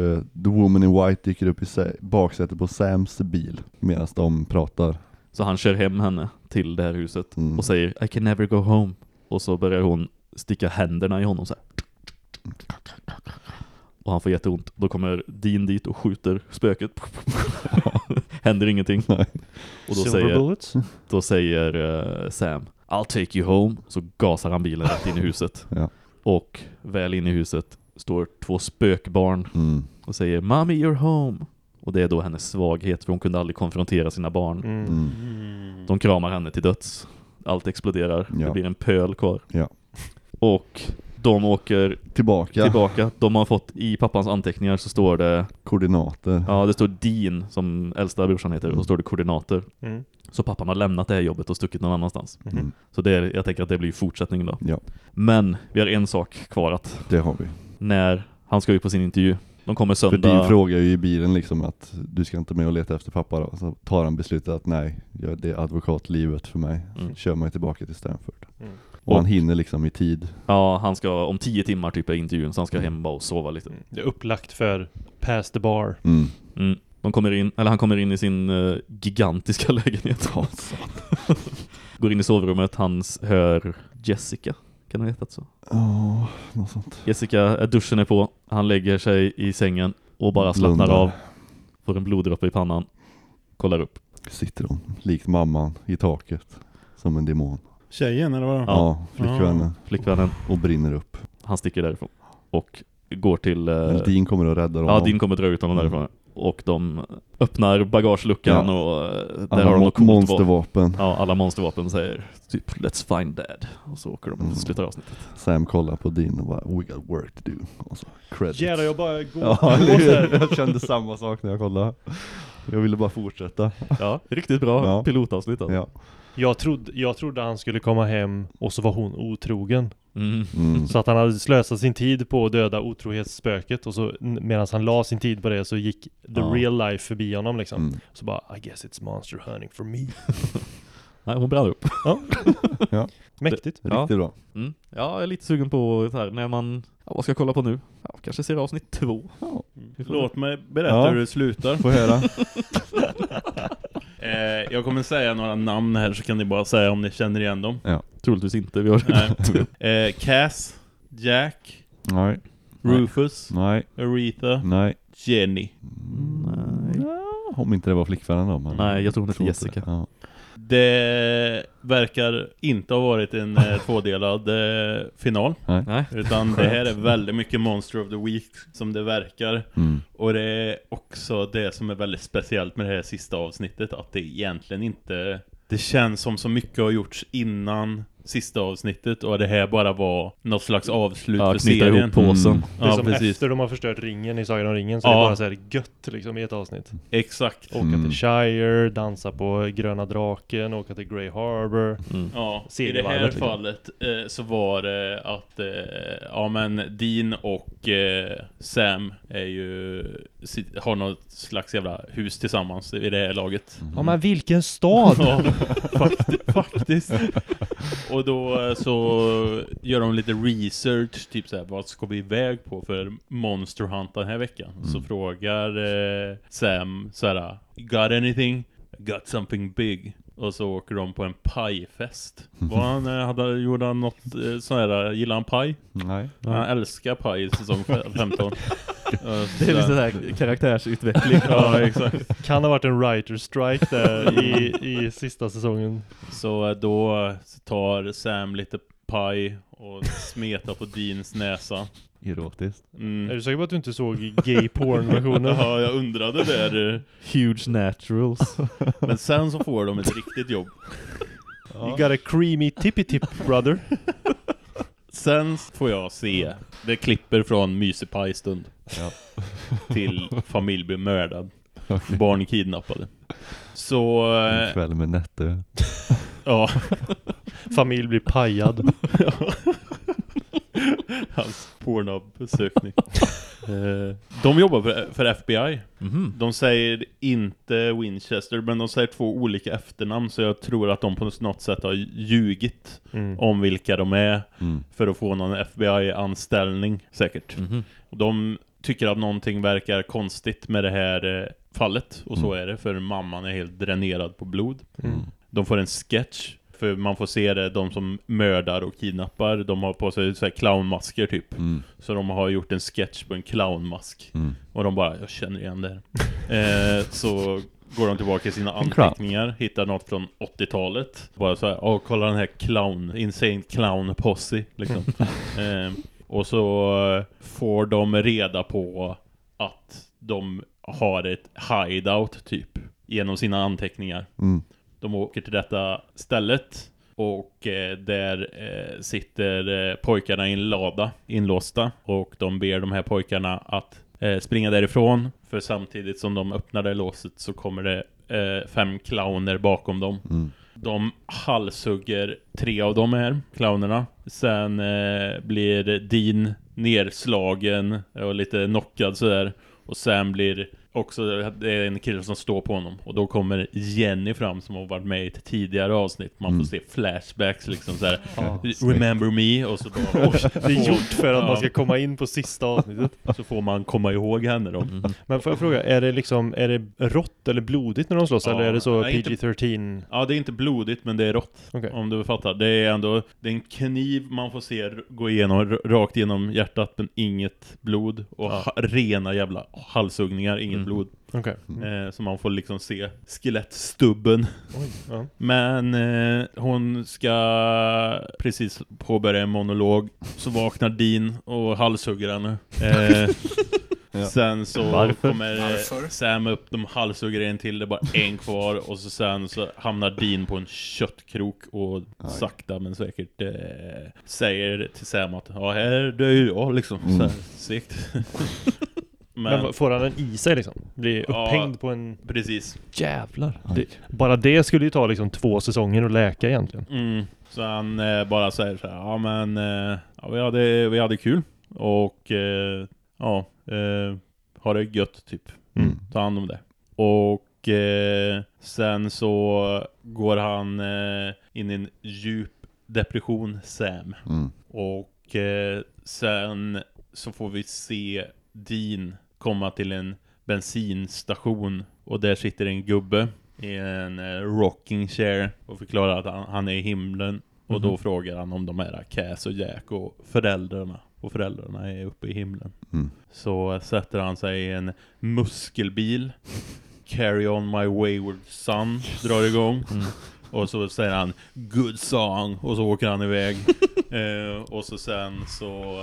The Woman in White dyker upp i sä- baksätet på Sams bil medan de pratar. Så han kör hem henne till det här huset Mm. och säger I can never go home. Och så börjar hon sticka händerna i honom så här. Och han får jätteont. Då kommer Dean dit och skjuter spöket. *laughs* Händer ingenting. Nej. Och då Silver säger, bullets? då säger eh, Sam I'll take you home. Så gasar han bilen rätt in i huset. *laughs* Ja. Och väl in i huset står två spökbarn Mm. och säger Mommy you're home. Och det är då hennes svaghet för hon kunde aldrig konfrontera sina barn. Mm. Mm. De kramar henne till döds. Allt exploderar. Ja. Det blir en pöl kvar. Ja. Och de åker Tillbaka, tillbaka. De har fått i pappans anteckningar så står det koordinater. Ja, det står Dean som äldsta brorsan heter och så står det koordinater. Mm. Så pappan har lämnat det här jobbet och stuckit någon annanstans. Mm. Så det är, jag tänker att det blir fortsättning då. Ja, Men vi har en sak kvar att det har vi. när han ska ju på sin intervju. De kommer För söndag. din frågar ju i bilen liksom att du ska inte med och leta efter pappa då. Så tar han beslutet att nej, det är advokatlivet för mig. Mm. Kör mig tillbaka till Stanford. Mm. Och han hinner liksom i tid. Ja, han ska om tio timmar typ är intervjun så han ska hem bara och sova lite. Det är upplagt för Past the bar. Mm. Mm. De kommer in, eller han kommer in i sin eh, gigantiska *laughs* lägenhet. *laughs* Går in i sovrummet, han hör Jessica. Kan det heta så? Ja, något sånt. Jessica, eh, duschen är på, han lägger sig i sängen och bara slappnar Blundar. av. Får en bloddroppe i pannan. Kollar upp. Sitter hon, likt mamman, i taket. Som en demon. Tjejen eller vad? Ja, flickvännen. Flickvännen. Och brinner upp. Han sticker därifrån. Och går till... eh, Dean kommer att rädda dem. Ja, Dean kommer dra ut honom Mm. därifrån. Och de öppnar bagageluckan Ja. och eh, där Alla har de något coolt vapen. monstervapen. Ja, alla monstervapen säger typ Let's find dad. Och så åker de och Mm. slutar avsnittet. Sam kollar på Dean och bara We got work to do. Och så credits. Jävlar, jag bara går- Ja, jag kände samma sak när jag kollade. Jag ville bara fortsätta. Ja, riktigt bra Ja. pilotavsnitt alltså. Ja. Jag trodde, jag trodde han skulle komma hem och så var hon otrogen. Mm. Mm. Så att han hade slösat sin tid på att döda otrohetsspöket och så medan han la sin tid på det så gick the Ja. real life förbi honom liksom. Mm. Så bara I guess it's monster hunting for me. *laughs* Nej, hon brann upp. Ja. *laughs* Ja. Mäktigt. Ja. Riktigt bra. Mm. Ja, jag är lite sugen på så här, när man, ja, vad ska jag kolla på nu? Ja, kanske ser avsnitt två. Se. Låt mig berätta Ja. hur det slutar. Får höra. *laughs* eh, jag kommer säga några namn här så kan ni bara säga om ni känner igen dem. Ja. Troligtvis inte, vi har Nej. *laughs* eh, Cass, Jack, Nej. Rufus, Nej. Aretha, Nej. Jenny. Nej. Om inte det var flickvännen då. Men Nej, jag tror hon heter inte Jessica. det. Ja. Det verkar inte ha varit en eh, *laughs* tvådelad eh, final. Nej. Utan det här är väldigt mycket Monster of the Week som det verkar. Mm. Och det är också det som är väldigt speciellt med det här sista avsnittet. Att det egentligen inte... Det känns som så mycket har gjorts innan sista avsnittet och det här bara var något slags avslut Ja, för serien. ihop påsen. Mm. Det är Ja, som precis. efter de har förstört ringen i Sagan om ringen så Ja. är det bara så här gött liksom i ett avsnitt. Exakt. Åka Mm. till Shire, dansa på Gröna Draken, åka till Grey Harbor. Ja, i det här liksom. fallet eh, så var det att eh, ja men Dean och eh, Sam är ju har något slags jävla hus tillsammans i det här laget. Ja men vilken stad! *laughs* Ja, fakti- faktiskt. *laughs* Och då eh, så gör de lite research, typ såhär, vad ska vi iväg på för Monster Hunt den här veckan? Så frågar eh, Sam såhär, got anything? Got something big. Och så åker de på en pajfest. Var han, eh, hade, gjorde han något eh, sådär, gillar han paj? Nej. Han älskar paj i säsong fe- 15. *laughs* Eh, Det är lite sådär karaktärsutveckling. Ja, exakt. Kan ha varit en writer strike där i, i sista säsongen. Så eh, då tar Sam lite paj och smetar på Deans näsa. Erotiskt. Mm. Är du säker på att du inte såg gay porn-versionen? Ja, jag undrade där. Huge naturals. *laughs* Men sen så får de ett riktigt jobb. You got a creamy tippy tip brother. Sen får jag se, det klipper från mysig pajstund Ja. *laughs* till familj blir mördad. Barn kidnappade. Så, En eh, kväll med Nette. *laughs* ja. Familj blir pajad. *laughs* Hans pornobesökning. Eh, de jobbar för, för FBI. Mhm. De säger inte Winchester, men de säger två olika efternamn. Så jag tror att de på något sätt har ljugit Mm. om vilka de är. Mm. För att få någon FBI-anställning, säkert. Och de tycker att någonting verkar konstigt med det här eh, fallet. Och så är det, för mamman är helt dränerad på blod. Mm. De får en sketch. För man får se det, de som mördar och kidnappar, de har på sig så här clownmasker typ. Mm. Så de har gjort en sketch på en clownmask. Mm. Och de bara, jag känner igen det här. *laughs* eh, så går de tillbaka till sina anteckningar, hittar något från 80-talet. Bara så här, åh kolla den här clown, insane clown posse liksom. *laughs* eh, och så eh, får de reda på att de har ett hideout typ, genom sina anteckningar. Mm. De åker till detta stället och eh, där eh, sitter eh, pojkarna i en lada inlåsta och de ber de här pojkarna att eh, springa därifrån för samtidigt som de öppnar det låset så kommer det eh, fem clowner bakom dem. Mm. De halshugger tre av de här clownerna. Sen eh, blir Dean nerslagen och lite knockad sådär. Och sen blir också, det är en kille som står på honom. Och då kommer Jenny fram som har varit med i ett tidigare avsnitt. Man får Mm. se flashbacks liksom såhär. Ja, Remember me? Och så bara, *laughs* det är gjort för att man ska komma in på sista avsnittet. Så får man komma ihåg henne då. Men får jag fråga, är det liksom, är det rått eller blodigt när de slåss? Ja, eller är det så nej, inte- PG-13? Ja, det är inte blodigt men det är rått. Okej. Om du fattar. Det är ändå det är en kniv man får se gå igenom rakt genom hjärtat men inget blod och Ja. rena jävla halshuggningar, inget Mm. Blod. Okej. Eh, så man får liksom se skelettstubben. Oj, ja. Men eh, hon ska precis påbörja en monolog så vaknar Dean och halshugger henne. Eh, *laughs* Ja. Sen så Varför? kommer eh, Varför? Sam upp, de halshugger en till, det är bara en kvar och så sen så hamnar Dean på en köttkrok och sakta men säkert eh, säger till Sam att ja här dör ju jag liksom. Mm. Så här, segt. *laughs* Men, vad- får han den i sig liksom? Blir Ja. upphängd på en... Precis. Jävlar. Det, bara det skulle ju ta liksom två säsonger att läka egentligen. Mm. Så han eh, bara säger så här, ja men eh, ja, vi, hade, vi hade kul och eh, ja, eh, ha det gött typ. Mm. Ta hand om det. Och eh, sen så går han eh, in i en djup depression, Sam. Mm. Och eh, sen så får vi se Dean komma till en bensinstation och där sitter en gubbe i en eh, rocking chair och förklarar att han, han är i himlen. Och då Mhm. frågar han om de är Cass och Jack och föräldrarna. Och föräldrarna är uppe i himlen. Mm. Så sätter han sig i en muskelbil. Carry on my wayward son drar igång. Och så säger han Good song Och så åker han iväg *laughs* eh, Och så sen så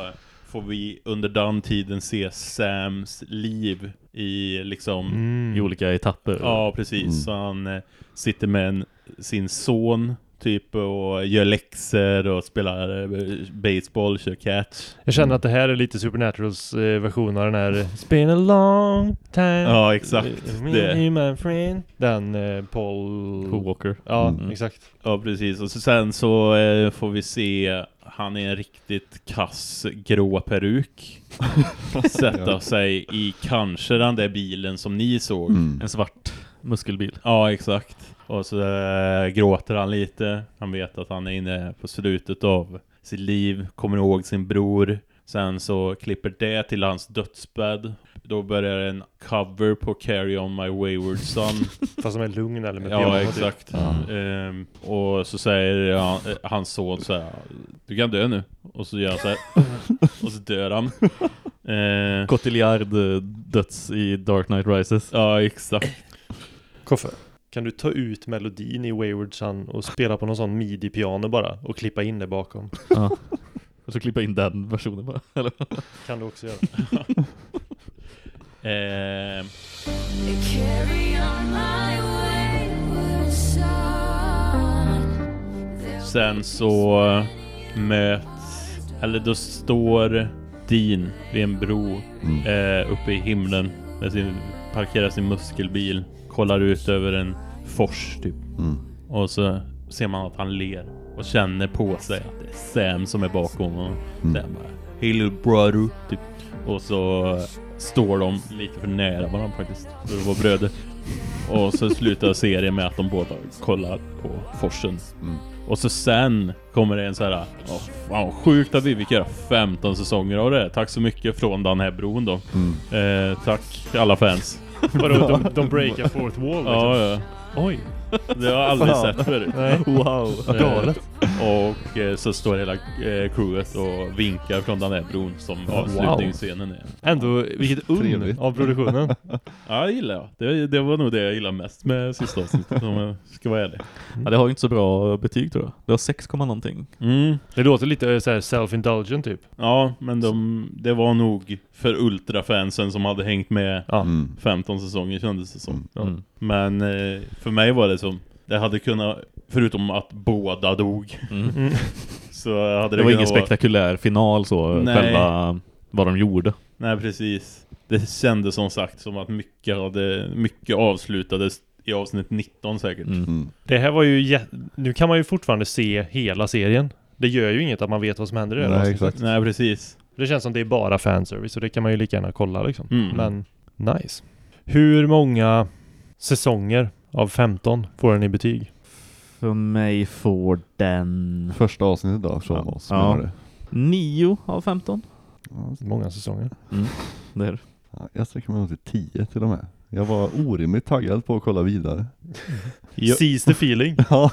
Får vi under den tiden se Sams liv I liksom Mm. I olika etapper. Ja precis Mm. Så han eh, sitter med en, sin son Typ och gör läxor och spelar eh, baseball, kör catch Jag känner att det här är lite Supernaturals eh, version av den här It's been a long time Ja, exakt. Eh, me, Det. my friend Den eh, Paul... Paul Walker. Ja, Mm. exakt Ja precis, och så sen så eh, får vi se Han är en riktigt kass grå peruk *laughs* Sätta sig i kanske den där bilen som ni såg Mm. En svart muskelbil. Ja exakt Och så eh, gråter han lite. Han vet att han är inne på slutet av sitt liv Kommer ihåg sin bror. Sen så klipper det till hans dödsbädd. Då börjar en cover på Carry On My Wayward Son. *laughs* Fast som är lugn eller med Ja exakt. Ja. Ehm, Och så säger han, eh, hans son så här, Du kan dö nu. Och så gör han så här *laughs* Och så dör han. Ehm, Cotillard eh, döds i Dark Knight Rises. Ja exakt. Koffe Kan du ta ut melodin i Wayward Son och spela på någon sån midi-piano bara och klippa in det bakom? Ja. *laughs* Och så klippa in den versionen bara. *laughs* Eller? Kan du också göra *laughs* Ehm, Sen så möts Eller då står Dean vid en bro Mm. eh, uppe i himlen med sin, parkerar sin muskelbil kollar ut över en fors typ Mm. och så ser man att han ler och känner på sig att det är Sam som är bakom och Mm. Sam bara Hey little brother typ. och så står de lite för nära varandra faktiskt för att vara bröder och så slutar serien med att de båda kollar på forsen Mm. och så sen kommer det en så här Åh, fan sjukt att vi fick göra 15 säsonger av det. Tack så mycket från den här bron då Mm. eh, Tack alla fans Vadå, de, de breakar fourth wall liksom? Ja, ja. Oj Det har jag aldrig Fan. sett förut. Wow. Galet. Och eh, så står hela eh, crewet och vinkar från den här bron som avslutningsscenen är Ändå, vilket unn Trevligt. av produktionen Ja, det gillar jag. Det, det var nog det jag gillar mest med sista avsnittet om jag ska vara ärlig. Ja, det har ju inte så bra betyg tror jag. Det har 6, någonting. Mm. Det låter lite eh, så här self-indulgent typ Ja, men de, det var nog för ultrafansen som hade hängt med Ja. Mm. 15 säsonger kändes det som. Mm. Men eh, för mig var det som, det hade kunnat, förutom att båda dog, Mm. Mm. *laughs* så hade det, Det var ingen vara- spektakulär final så, Nej. själva vad de gjorde. Nej, precis. Det kändes som sagt som att mycket, hade, mycket avslutades i avsnitt 19 säkert. Mm. Mm. Det här var ju jä- Nu kan man ju fortfarande se hela serien Det gör ju inget att man vet vad som händer i det här Nej, avsnittet. exakt. Nej, precis. Det känns som det är bara fanservice och det kan man ju lika gärna kolla liksom Mm. Men nice Hur många säsonger av 15 får den i betyg? För mig får den Första avsnittet då från Ja. oss Ja. du? 9 av 15. Ja, Många säsonger Mm. Det är det. ja, jag sträcker mig nog till 10 till och med. Jag var orimligt taggad på att kolla vidare. Ja. Seize the feeling *laughs* Ja.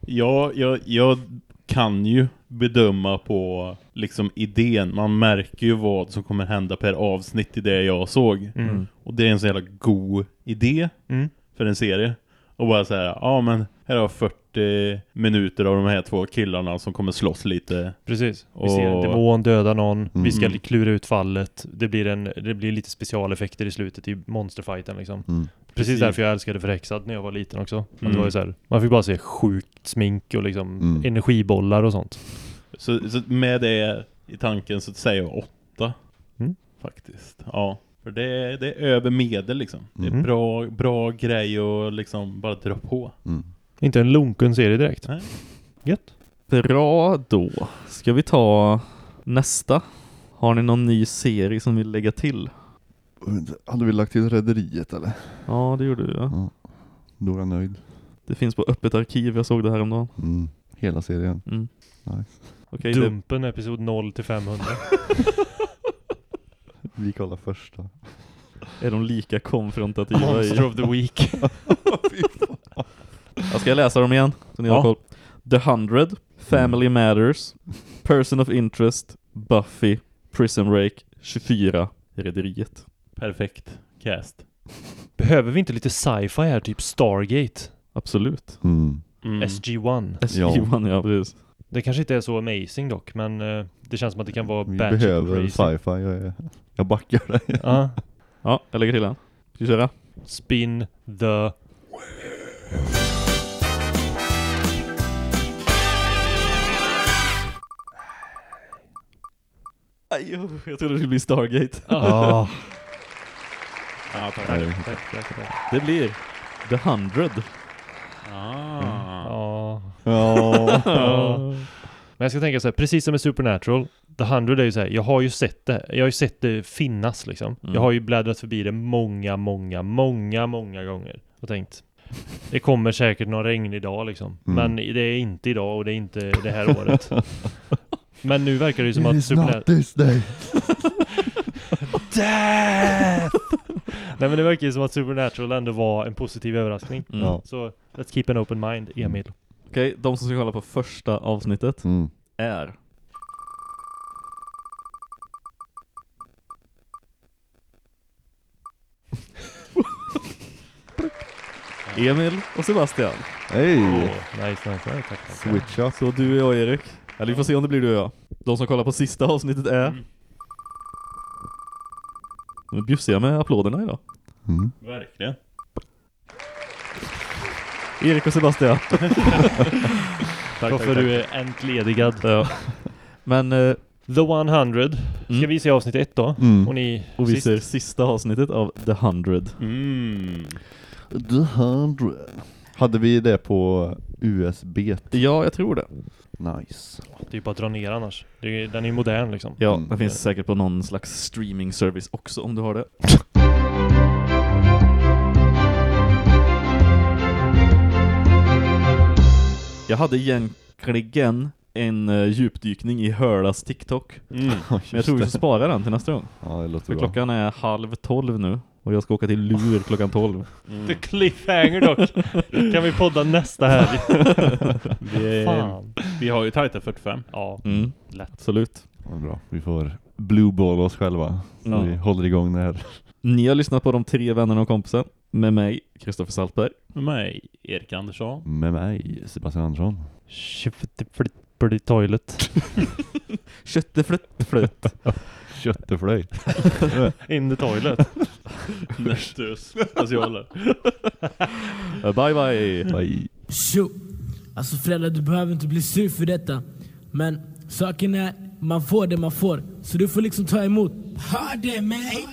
Ja, jag, jag kan ju bedöma på liksom idén. Man märker ju vad som kommer hända per avsnitt i det jag såg. Mm. Och det är en så jävla god idé Mm. För en serie. Och bara säga, ja men här har 40 minuter av de här två killarna som kommer slåss lite. Precis. Vi Och- ser en demon döda någon, vi ska Mm. klura ut fallet, det blir, en, det blir lite specialeffekter i slutet i monsterfighten liksom. Mm. Precis, Precis. därför jag älskade Förhäxad när jag var liten också. Mm. Det var ju så här, man fick bara se sjukt smink och liksom Mm. energibollar och sånt. Så, så med det i tanken så säger jag åtta. Mm. Faktiskt. Ja. För det är, det är över medel liksom. Det är Mm. bra, bra grej och liksom bara dra på. Mm. Inte en lunken serie direkt. Nej. Gött. Bra då. Ska vi ta nästa? Har ni någon ny serie som vill lägga till? Hade vi lagt till Rederiet eller? Ja, det gjorde du ja. Ja. Då är jag nöjd. Det finns på öppet arkiv, jag såg det här om dagen. Mm. Hela serien. Mm. Nice. Det, Dumpen episod 0 till 500. *laughs* Vi kollar första. är de lika konfrontativa Monster i... of the Week. *laughs* Jag ska läsa dem igen, så ni har Ja. koll. The Hundred, Family Matters, Person of Interest, Buffy, Prison Break, 24, Rederiet. Perfekt cast. *laughs* Behöver vi inte lite sci-fi här, typ Stargate? Absolut. Mm. Mm. SG-1. SG-1, ja precis. Det kanske inte är så amazing dock, men eh, det känns som att det kan vara Vi behöver sci-fi, jag, är- jag backar dig. Ja. Ja, jag lägger till den. Ska vi köra? Spin the... Aj, jag trodde det skulle bli Stargate. Ah. Ja, tack. Tack, tack, tack. Det blir The Hundred. Ah. Ja. Ja. *laughs* Men jag ska tänka så här, precis som med Supernatural, The 100 är ju så här, jag har ju sett det, jag har ju sett det finnas liksom. Mm. Jag har ju bläddrat förbi det många, många, många, många gånger och tänkt det kommer säkert någon regnig dag liksom. Mm. Men det är inte idag och det är inte det här året. *laughs* Men nu verkar det ju som It att Supernatural... not this day. *laughs* Death! Nej men det verkar ju som att Supernatural ändå var en positiv överraskning. Mm. Så let's keep an open mind, Emil. Okej, de som ska kolla på första avsnittet Mm. är *laughs* Emil och Sebastian. Hej! Åh, nice, nice, nice. Tack, tack. Switch up. Så du och jag Erik. Eller vi får se om det blir du och jag. De som kollar på sista avsnittet är... Mm. De är bjussiga med applåderna idag. Mm. Verkligen. Erik och Sebastian. *laughs* Tack, Varför du är entledigad. Ja. Men... Eh, The 100. Ska Mm. vi se avsnitt ett då? Mm. Och ni och vi sist? ser sista avsnittet av The Hundred. Mm. The hundred. Hade vi det på USB? Ja, jag tror det. Nice. Det är ju bara att dra ner annars. Det är, den är ju modern liksom. Ja, Mm. den finns säkert på någon slags streaming service också om du har det. *laughs* Jag hade egentligen en uh, djupdykning i Hörlas TikTok. Mm. *laughs* Men jag tror vi ska spara den till nästa gång. Ja, det låter För bra. klockan är halv tolv nu. Och jag ska åka till Lur klockan tolv. The cliffhanger dock. *laughs* kan vi podda nästa helg? *laughs* Vi, Fan. vi har ju tajta 45. Ja, Mm, lätt. absolut. Ja, bra. Vi får blueball oss själva. Så Ja. vi håller igång det här. Ni har lyssnat på de tre vännerna och kompisen. Med mig, Kristoffer Saltberg. Med mig, Erik Andersson. Med mig, Sebastian Andersson. Shifty toilet. Kötteflöt. Kötteflöjt. In the toilet. Nestus specialer. Uh, *laughs* bye bye. Bye. Tjo! Alltså föräldrar, du behöver inte bli sur för detta. Men saken är, man får det man får. Så du får liksom ta emot. Hör det mig?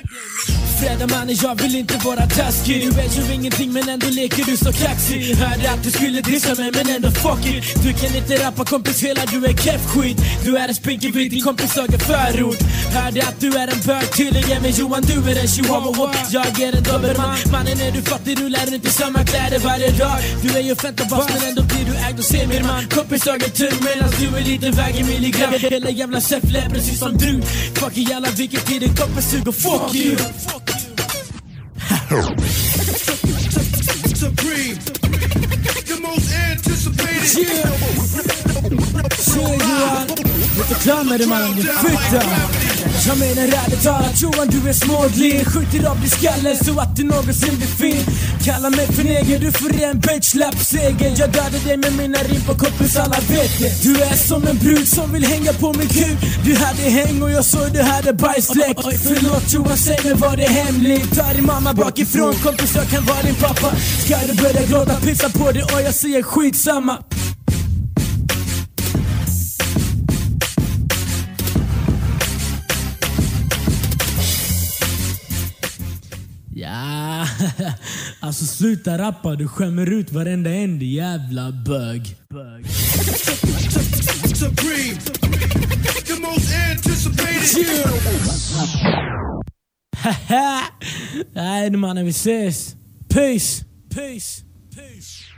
Fredag mannen, jag vill inte vara taskig. Du vet ju ingenting men ändå leker du så kaxig. Hörde att du skulle dissa mig men ändå fuck it. Du kan inte rappa kompis hela du är keff skit Du är en spinkevit i kompisdagen förort Hörde att du är en bög tydligen men Johan du är en chihuahua. Jag är en dobermann. Mannen är du fattig? Rullar runt i samma kläder varje dag. Du är ju fett boss men ändå blir du ägd och ser min man. Kompisdagen tung medan du är liten väger milligram. Hela jävla Säffle precis som du Fuck i alla vilken tid din kompis suger fuck you. *laughs* Supreme. The most anticipated. Så Johan, lite klar med mannen, din fitta Jag menar ärligt talat Johan du är småglig Skjuter av dig skallen så att du någonsin blir fin Kalla mig för neger, du får en bitch seger Jag dödar dig med mina rim på kompis alla vet det Du är som en brud som vill hänga på min kuk Du hade häng och jag såg du hade bajsfläck Förlåt Johan, säg mig var det hemligt Ta din mamma bakifrån kompis, jag kan vara din pappa Ska du börja gråta, pissa på dig och jag säger skitsamma *laughs* alltså sluta rappa, du skämmer ut varenda en din jävla bög. bög. *laughs* Nej mannen, vi ses. Peace! Peace! Peace!